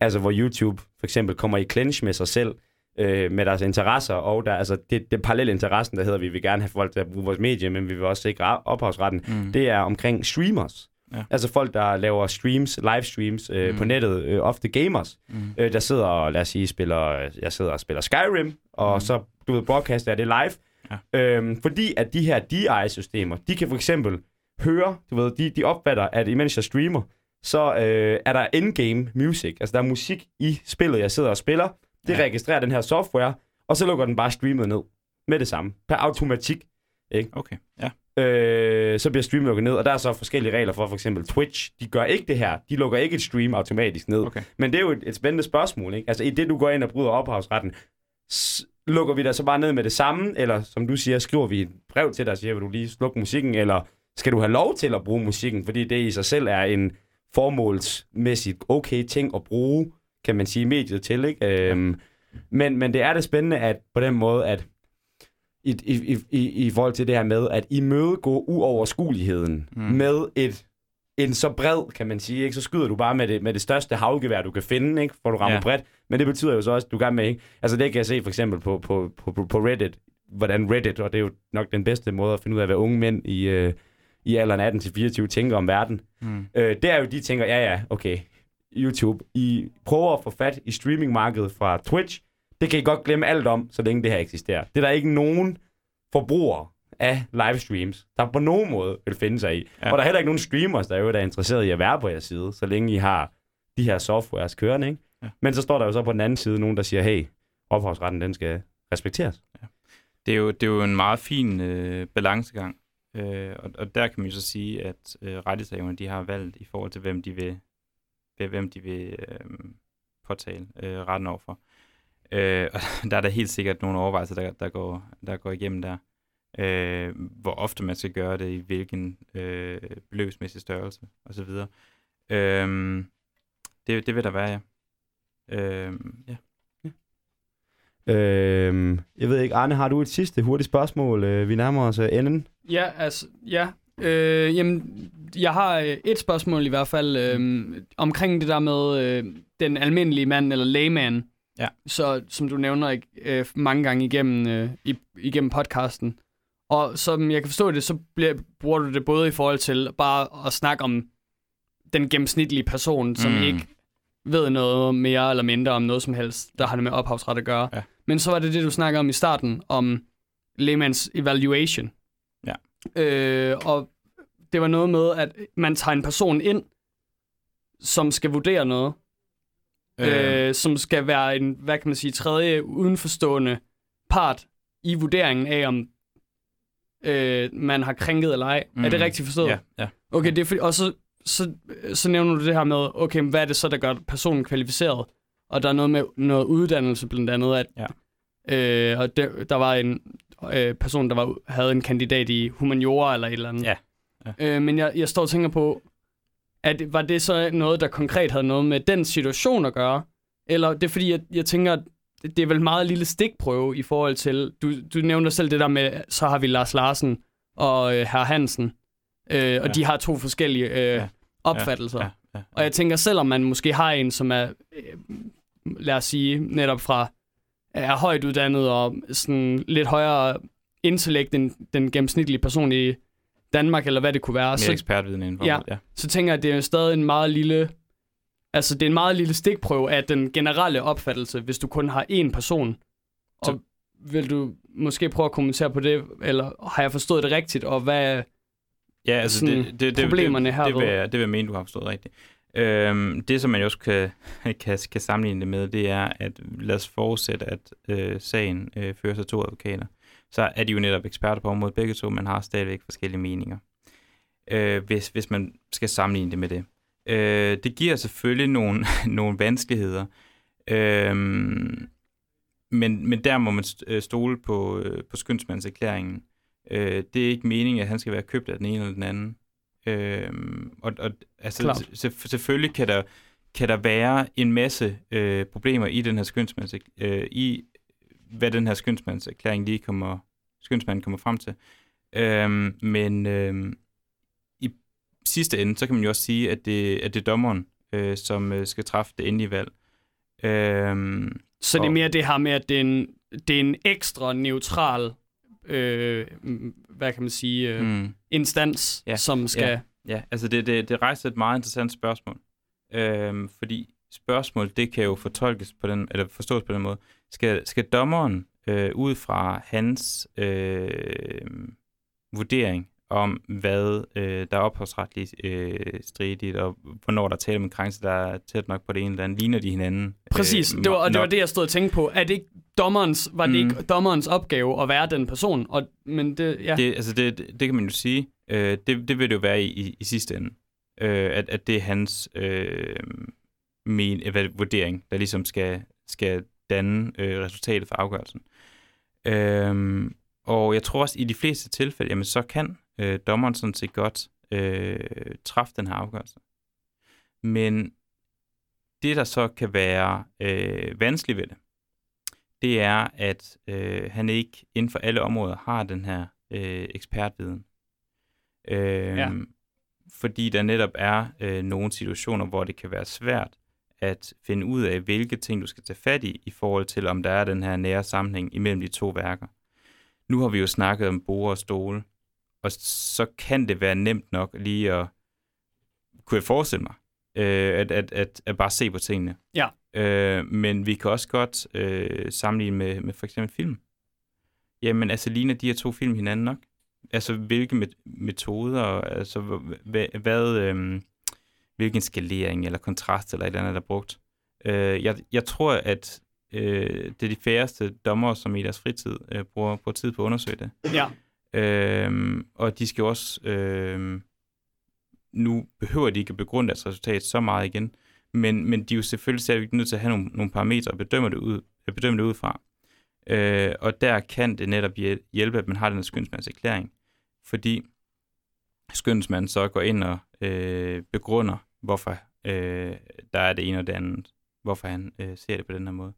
altså hvor YouTube for eksempel kommer i clinch med sig selv, øh, med deres interesser, og der, altså det, det parallelle interessen, der hedder, vi vil gerne have folk til at bruge vores medie, men vi vil også sikre ophavsretten, mm. det er omkring streamers. Ja. Altså folk, der laver streams, livestreams øh, mm. på nettet, øh, ofte gamers, mm. øh, der sidder og, lad os sige, spiller, jeg sidder og spiller Skyrim, og mm. så, du ved, broadcaster det live. Ja. Øhm, fordi at de her DI-systemer, de kan for eksempel høre, du ved, de, de opfatter, at imens jeg streamer, så øh, er der in-game music, altså der er musik i spillet, jeg sidder og spiller. Det ja. registrerer den her software, og så lukker den bare streamet ned med det samme, per automatik. Ikke? Okay, ja øh, så bliver stream lukket ned, og der er så forskellige regler for, for eksempel Twitch, de gør ikke det her, de lukker ikke et stream automatisk ned. Okay. Men det er jo et, et spændende spørgsmål, ikke? Altså i det, du går ind og bryder ophavsretten, lukker vi der så bare ned med det samme, eller som du siger, skriver vi et brev til dig og siger, vil du lige slukke musikken, eller skal du have lov til at bruge musikken, fordi det i sig selv er en formålsmæssigt okay ting at bruge, kan man sige, mediet til, ikke? Øhm, men, men det er det spændende, at på den måde, at i, i, i, i forhold til det her med, at I mødegå uoverskueligheden mm. med et en så bred, kan man sige, ikke? så skyder du bare med det, med det største havgevær, du kan finde, ikke? for du rammer ja. bredt. Men det betyder jo så også, at du kan med, ikke? Altså det kan jeg se for eksempel på, på, på, på Reddit, hvordan Reddit, og det er jo nok den bedste måde at finde ud af, hvad unge mænd i, øh, i alderen 18-24 tænker om verden. Mm. Øh, det er jo, de tænker, ja ja, okay, YouTube, I prøver at få fat i streamingmarkedet fra Twitch, det kan I godt glemme alt om, så længe det her eksisterer. Det er der ikke nogen forbruger af livestreams, der på nogen måde vil finde sig i. Ja. Og der er heller ikke nogen streamers, der er jo der er interesseret i at være på jeres side, så længe I har de her softwares kørende. Ikke? Ja. Men så står der jo så på den anden side nogen, der siger, hey, ophavsretten den skal respekteres. Ja. Det, er jo, det er jo en meget fin øh, balancegang. Øh, og, og der kan man jo så sige, at øh, rettighedshaverne de har valgt i forhold til, hvem de vil, hvem de vil øh, påtale øh, retten overfor. Øh, og der er der helt sikkert nogle overvejelser, der, der, går, der går igennem der. Øh, hvor ofte man skal gøre det, i hvilken øh, beløbsmæssig størrelse osv. Øh, det, det vil der være, ja. Øh, ja. Øh, jeg ved ikke, Arne, har du et sidste hurtigt spørgsmål? Øh, vi nærmer os øh, enden. Ja, altså, ja. Øh, jamen, jeg har øh, et spørgsmål i hvert fald øh, omkring det der med øh, den almindelige mand, eller layman, Ja. Så som du nævner øh, mange gange igennem, øh, igennem podcasten. Og som jeg kan forstå det, så bliver, bruger du det både i forhold til bare at snakke om den gennemsnitlige person, som mm. ikke ved noget mere eller mindre om noget som helst, der har det med ophavsret at gøre. Ja. Men så var det det, du snakker om i starten, om Lehmans evaluation. Øh, og det var noget med, at man tager en person ind, som skal vurdere noget, øh. øh, som skal være en, hvad kan man sige, tredje udenforstående part i vurderingen af, om øh, man har krænket eller ej. Mm. Er det mm. rigtigt forstået? Ja. ja. Okay, det er fordi, og så, så, så nævner du det her med, okay, hvad er det så, der gør personen kvalificeret? Og der er noget med noget uddannelse blandt andet, at ja. Øh, og der, der var en øh, person, der var, havde en kandidat i humaniora eller et eller andet. Ja. ja. Øh, men jeg, jeg står og tænker på, at, var det så noget, der konkret havde noget med den situation at gøre? Eller det er fordi, jeg, jeg tænker, at det er vel meget lille stikprøve i forhold til, du, du nævner selv det der med, så har vi Lars Larsen og øh, herr Hansen, øh, og ja. de har to forskellige øh, ja. opfattelser. Ja. Ja. Ja. Ja. Og jeg tænker, selvom man måske har en, som er, øh, lad os sige, netop fra, er højt uddannet og sådan lidt højere intellekt end den gennemsnitlige person i Danmark, eller hvad det kunne være. Mere så, ekspertviden indenfor. Ja, ja, så tænker jeg, at det er stadig en meget lille... Altså, det er en meget lille stikprøve af den generelle opfattelse, hvis du kun har én person. Og så... vil du måske prøve at kommentere på det, eller har jeg forstået det rigtigt, og hvad ja, altså sådan, det, det, det, problemerne her? Det, det, vil jeg, det vil jeg mene, du har forstået rigtigt. Øhm, det, som man også kan, kan, kan sammenligne det med, det er, at lad os forudsætte, at øh, sagen øh, fører sig to advokater så er de jo netop eksperter på området begge to, men har stadigvæk forskellige meninger, øh, hvis, hvis man skal sammenligne det med det. Øh, det giver selvfølgelig nogle, nogle vanskeligheder, øh, men, men der må man øh, stole på, øh, på skyndsmandserklæringen, Øh, det er ikke meningen, at han skal være købt af den ene eller den anden. Øh, og, og altså, se, selvfølgelig kan der, kan der være en masse øh, problemer i den her skønsmands, øh, i hvad den her skønsmandserklæring lige kommer, skønsmanden kommer frem til. Øh, men øh, i sidste ende, så kan man jo også sige, at det, at det er dommeren, øh, som øh, skal træffe det endelige valg. Øh, Så det er mere det her med, at det er en, det er en ekstra neutral, øh, hvad kan man sige, øh, mm. instans, Ja, som skal... Ja, altså det, det, det rejser et meget interessant spørgsmål. Øhm, fordi spørgsmål, det kan jo fortolkes på den, eller forstås på den måde. Skal, skal dommeren øh, ud fra hans øh, vurdering om, hvad øh, der er ophavsretligt øh, stridigt, og hvornår der er tale om en krænkelse, der er tæt nok på det ene eller andet, ligner de hinanden? Præcis, Øh, det var, og det var det, jeg stod og tænkte på. Er det ikke dommerens, var det Mm. ikke dommerens opgave at være den person? Og, men det, ja. Det, altså det, det, det kan man jo sige. Øh, det, det vil det jo være i, i, i sidste ende. Øh, at, at det er hans øh, men, øh, hvad, vurdering, der ligesom skal, skal danne øh, resultatet for afgørelsen. Øh, og jeg tror også, i de fleste tilfælde, jamen, så kan øh, dommeren sådan set godt øh, træffe den her afgørelse. Men det, der så kan være øh, vanskeligt ved det, det er, at øh, han ikke inden for alle områder har den her øh, ekspertviden. Øh, Ja. Fordi der netop er øh, nogle situationer, hvor det kan være svært at finde ud af, hvilke ting du skal tage fat i, i forhold til, om der er den her nære sammenhæng imellem de to værker. Nu har vi jo snakket om bord og stole, og så kan det være nemt nok lige at, kunne jeg forestille mig, øh, at, at, at, at bare se på tingene. Ja. Øh, men vi kan også godt øh, sammenligne med, med for eksempel film. Jamen, altså ligner de her to film hinanden nok? Altså, hvilke met- metoder, altså, hvad, hvad øh, hvilken skalering eller kontrast eller et eller andet, der er brugt. Øh, jeg, jeg tror, at øh, det er de færreste dommer, som i deres fritid øh, bruger, bruger tid på at undersøge det. ja. Øhm, og de skal jo også, øhm, nu behøver de ikke at begrunde deres resultat så meget igen, men, men de er jo selvfølgelig stadigvæk nødt til at have nogle, nogle parametre at bedømme det ud, at bedømme det ud fra. Øh, og der kan det netop hjælpe, at man har den her skønsmandserklæring, fordi skønsmanden så går ind og øh, begrunder, hvorfor øh, der er det ene og det andet, hvorfor han øh, ser det på den her måde.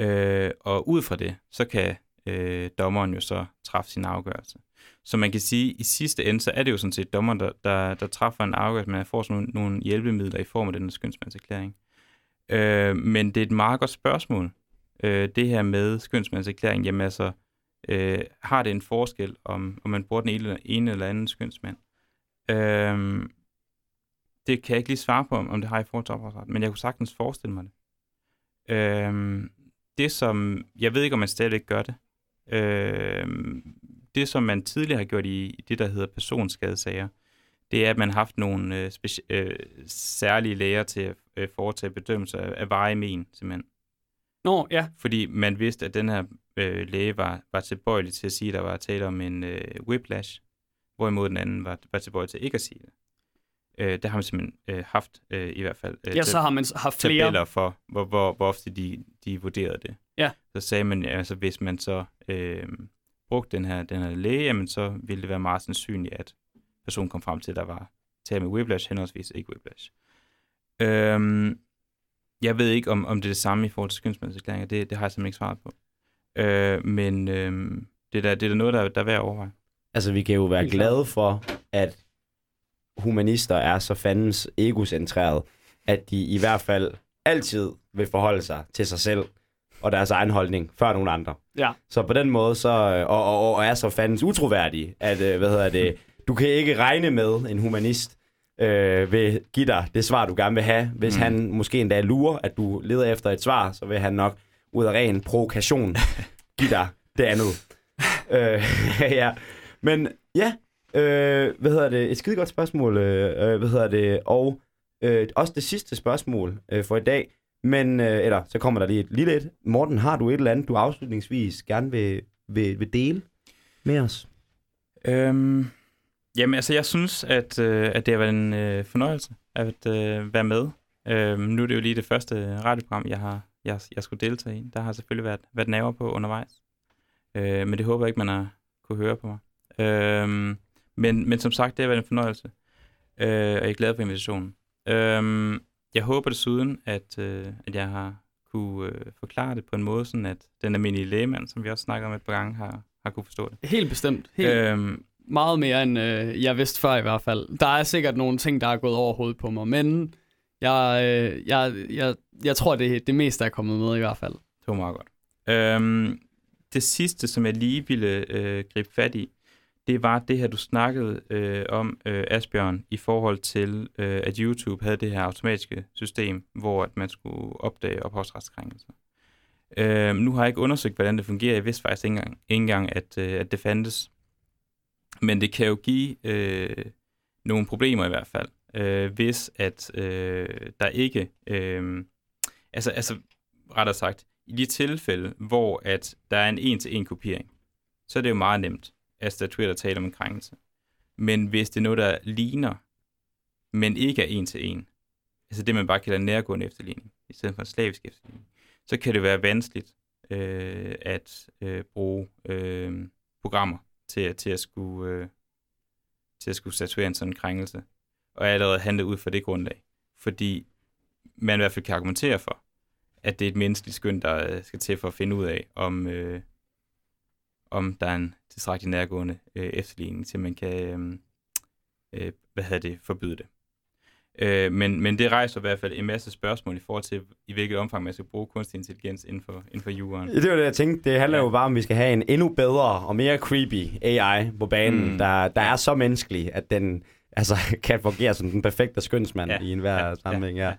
Øh, og ud fra det, så kan øh, dommeren jo så træffe sin afgørelse. Så man kan sige, at i sidste ende, så er det jo sådan set dommeren, der, der, der træffer en afgørelse, men får sådan nogle, nogle hjælpemidler i form af den her skønsmandserklæring. Øh, men det er et meget godt spørgsmål, øh, det her med skønsmandserklæring. Jamen altså, øh, har det en forskel, om, om man bruger den ene, ene eller anden skønsmand? Øh, det kan jeg ikke lige svare på, om det har i forhold til ophavsret, men jeg kunne sagtens forestille mig det. Øh, det som, jeg ved ikke, om man stadigvæk gør det, øh, det som man tidligere har gjort i, i det, der hedder personskadesager, det er, at man har haft nogle øh, speci- øh, særlige læger til at øh, foretage bedømmelser af, af veje men, simpelthen. Nå, ja. Fordi man vidste, at den her øh, læge var, var tilbøjelig til at sige, at der var tale om en øh, whiplash, hvorimod den anden var, var tilbøjelig til ikke at sige det. Øh, der har man simpelthen øh, haft øh, i hvert fald øh, Ja, så har man haft flere. tabeller for, hvor, hvor, hvor ofte de, de vurderede det. Ja. Så sagde man, altså hvis man så øh, brugte den her, den her læge, jamen, så ville det være meget sandsynligt, at personen kom frem til, at der var tale med whiplash, henholdsvis ikke whiplash. Øhm, jeg ved ikke, om, om det er det samme i forhold til skønsmandserklæringer. Det, det har jeg simpelthen ikke svaret på. Øh, men øh, det, er da, det er da noget, der, der er værd at overveje. Altså, vi kan jo være glade for, at humanister er så fandens egocentreret, at de i hvert fald altid vil forholde sig til sig selv og deres egen holdning, før nogen andre. Ja. Så på den måde, så, og, og, og er så fandens utroværdige, at, øh, hvad hedder det, du kan ikke regne med en humanist, øh, vil give dig det svar, du gerne vil have. Hvis Mm. mm. han måske endda lurer, at du leder efter et svar, så vil han nok ud af ren provokation give dig det andet. øh, ja. Men ja, øh, hvad hedder det, et skide godt spørgsmål, øh, øh, hvad hedder det, og øh, også det sidste spørgsmål øh, for i dag, men, øh, eller så kommer der lige et lille et. Morten, har du et eller andet, du afslutningsvis gerne vil, vil, vil dele med os? Øhm, jamen, altså, jeg synes, at, øh, at det har været en øh, fornøjelse at øh, være med. Øhm, nu er det jo lige det første øh, radioprogram, jeg har jeg, jeg skulle deltage i. Der har selvfølgelig været, været naver på undervejs. Øh, men det håber jeg ikke, man har kunne høre på mig. Øh, men, men som sagt, det har været en fornøjelse, øh, og jeg er glad for invitationen. Øh, jeg håber desuden, at, øh, at jeg har kunne øh, forklare det på en måde, sådan at den almindelige lægemand, som vi også snakker om et par gange, har, har kunne forstå det. Helt bestemt. Helt Øhm, meget mere, end øh, jeg vidste før i hvert fald. Der er sikkert nogle ting, der er gået over hovedet på mig, men jeg, øh, jeg, jeg, jeg tror, det, det meste er kommet med i hvert fald. Det var meget godt. Øhm, det sidste, som jeg lige ville øh, gribe fat i, det var det her, du snakkede øh, om, øh, Asbjørn, i forhold til, øh, at YouTube havde det her automatiske system, hvor at man skulle opdage ophavsretskrænkelser. Øh, nu har jeg ikke undersøgt, hvordan det fungerer. Jeg vidste faktisk ikke engang, ikke engang at, øh, at det fandtes. Men det kan jo give øh, nogle problemer i hvert fald, øh, hvis at øh, der ikke... Øh, altså, altså, rettere sagt, i de tilfælde, hvor at der er en en-til-en kopiering, så er det jo meget nemt af statuer, der taler om en krænkelse. Men hvis det er noget, der ligner, men ikke er en-til-en, altså det, man bare kalder nærgående efterligning, i stedet for en slavisk efterligning, så kan det være vanskeligt øh, at øh, bruge øh, programmer til, til, at skulle, øh, til at skulle statuere en sådan krænkelse, og allerede handle ud fra det grundlag. Fordi man i hvert fald kan argumentere for, at det er et menneskeligt skøn, der øh, skal til for at finde ud af, om, øh, om der er en tilstrækkelig nærgående øh, efterligning, til man kan øh, øh, hvad hedder det, forbyde det. Øh, men, men det rejser i hvert fald en masse spørgsmål i forhold til, i hvilket omfang man skal bruge kunstig intelligens inden for, inden for juraen. Det var det, jeg tænkte. Det handler Ja. jo bare om, at vi skal have en endnu bedre og mere creepy AI på banen, Mm. der, der er så menneskelig, at den altså, kan fungere som den perfekte skønsmand ja. i enhver ja, sammenhæng. Ja. ja.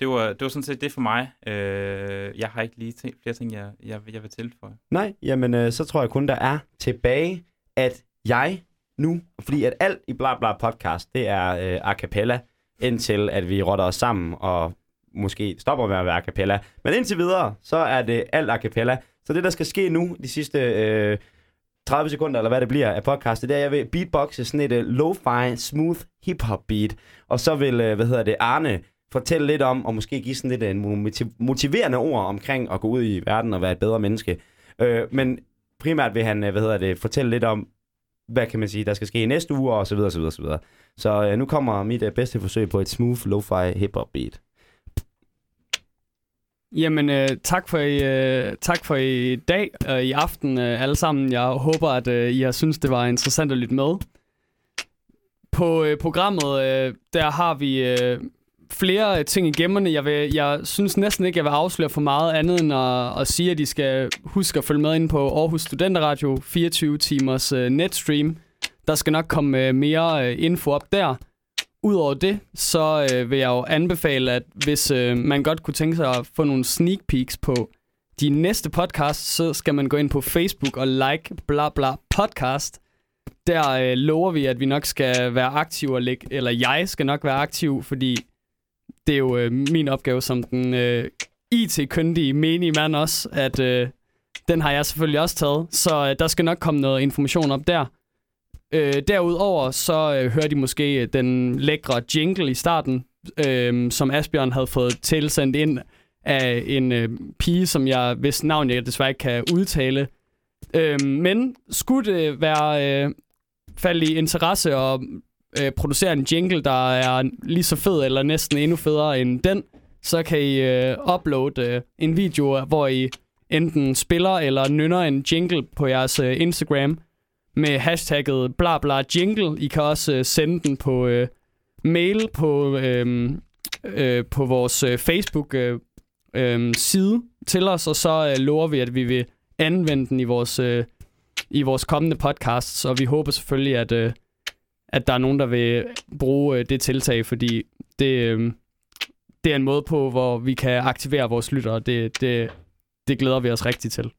Det var, det var sådan set det for mig. Øh, jeg har ikke lige tænkt flere ting, jeg, jeg, jeg vil tilføje. Nej, jamen øh, så tror jeg kun, der er tilbage, at jeg nu, fordi at alt i Bla Bla podcast, det er øh, a cappella, indtil at vi rotter os sammen og måske stopper med at være a cappella. Men indtil videre, så er det alt a cappella. Så det, der skal ske nu, de sidste øh, 30 sekunder, eller hvad det bliver af podcastet, det er, at jeg vil beatboxe sådan et øh, lo-fi, smooth hip-hop beat. Og så vil, øh, hvad hedder det, Arne fortælle lidt om, og måske give sådan lidt en motiverende ord omkring at gå ud i verden og være et bedre menneske. Øh, men primært vil han, øh, hvad hedder det, fortælle lidt om, hvad kan man sige, der skal ske i næste uge, og så videre, så videre, så videre. Så øh, nu kommer mit øh, bedste forsøg på et smooth, lo-fi hip-hop beat. Jamen, øh, tak, for i, øh, tak for i dag og i aften øh, alle sammen. Jeg håber, at øh, I har synes det var interessant at lytte med. På øh, programmet, øh, der har vi øh, flere ting i gemmerne. Jeg, vil, jeg synes næsten ikke, jeg vil afsløre for meget andet end at, at sige, at de skal huske at følge med ind på Aarhus Studenteradio 24 timers øh, netstream. Der skal nok komme øh, mere øh, info op der. Udover det, så øh, vil jeg jo anbefale, at hvis øh, man godt kunne tænke sig at få nogle sneak peeks på de næste podcasts, så skal man gå ind på Facebook og like bla bla podcast. Der øh, lover vi, at vi nok skal være aktive, og lægge, eller jeg skal nok være aktiv, fordi det er jo øh, min opgave som den øh, IT-kyndige menige mand også, at øh, den har jeg selvfølgelig også taget. Så øh, der skal nok komme noget information op der. Øh, derudover så øh, hører de måske øh, den lækre jingle i starten, øh, som Asbjørn havde fået tilsendt ind af en øh, pige, som jeg hvis navn jeg desværre ikke kan udtale. Øh, men skulle det være øh, fald i interesse og øh, producere en jingle, der er lige så fed eller næsten endnu federe end den, så kan I øh, uploade øh, en video, hvor I enten spiller eller nynner en jingle på jeres øh, Instagram med hashtagget bla bla jingle. I kan også øh, sende den på øh, mail på, øh, øh, på vores øh, Facebook øh, øh, side til os, og så øh, lover vi, at vi vil anvende den i vores, øh, i vores kommende podcasts, og vi håber selvfølgelig, at, øh, at der er nogen, der vil bruge øh, det tiltag, fordi det, øh, det er en måde på, hvor vi kan aktivere vores lyttere, det, det, det glæder vi os rigtig til.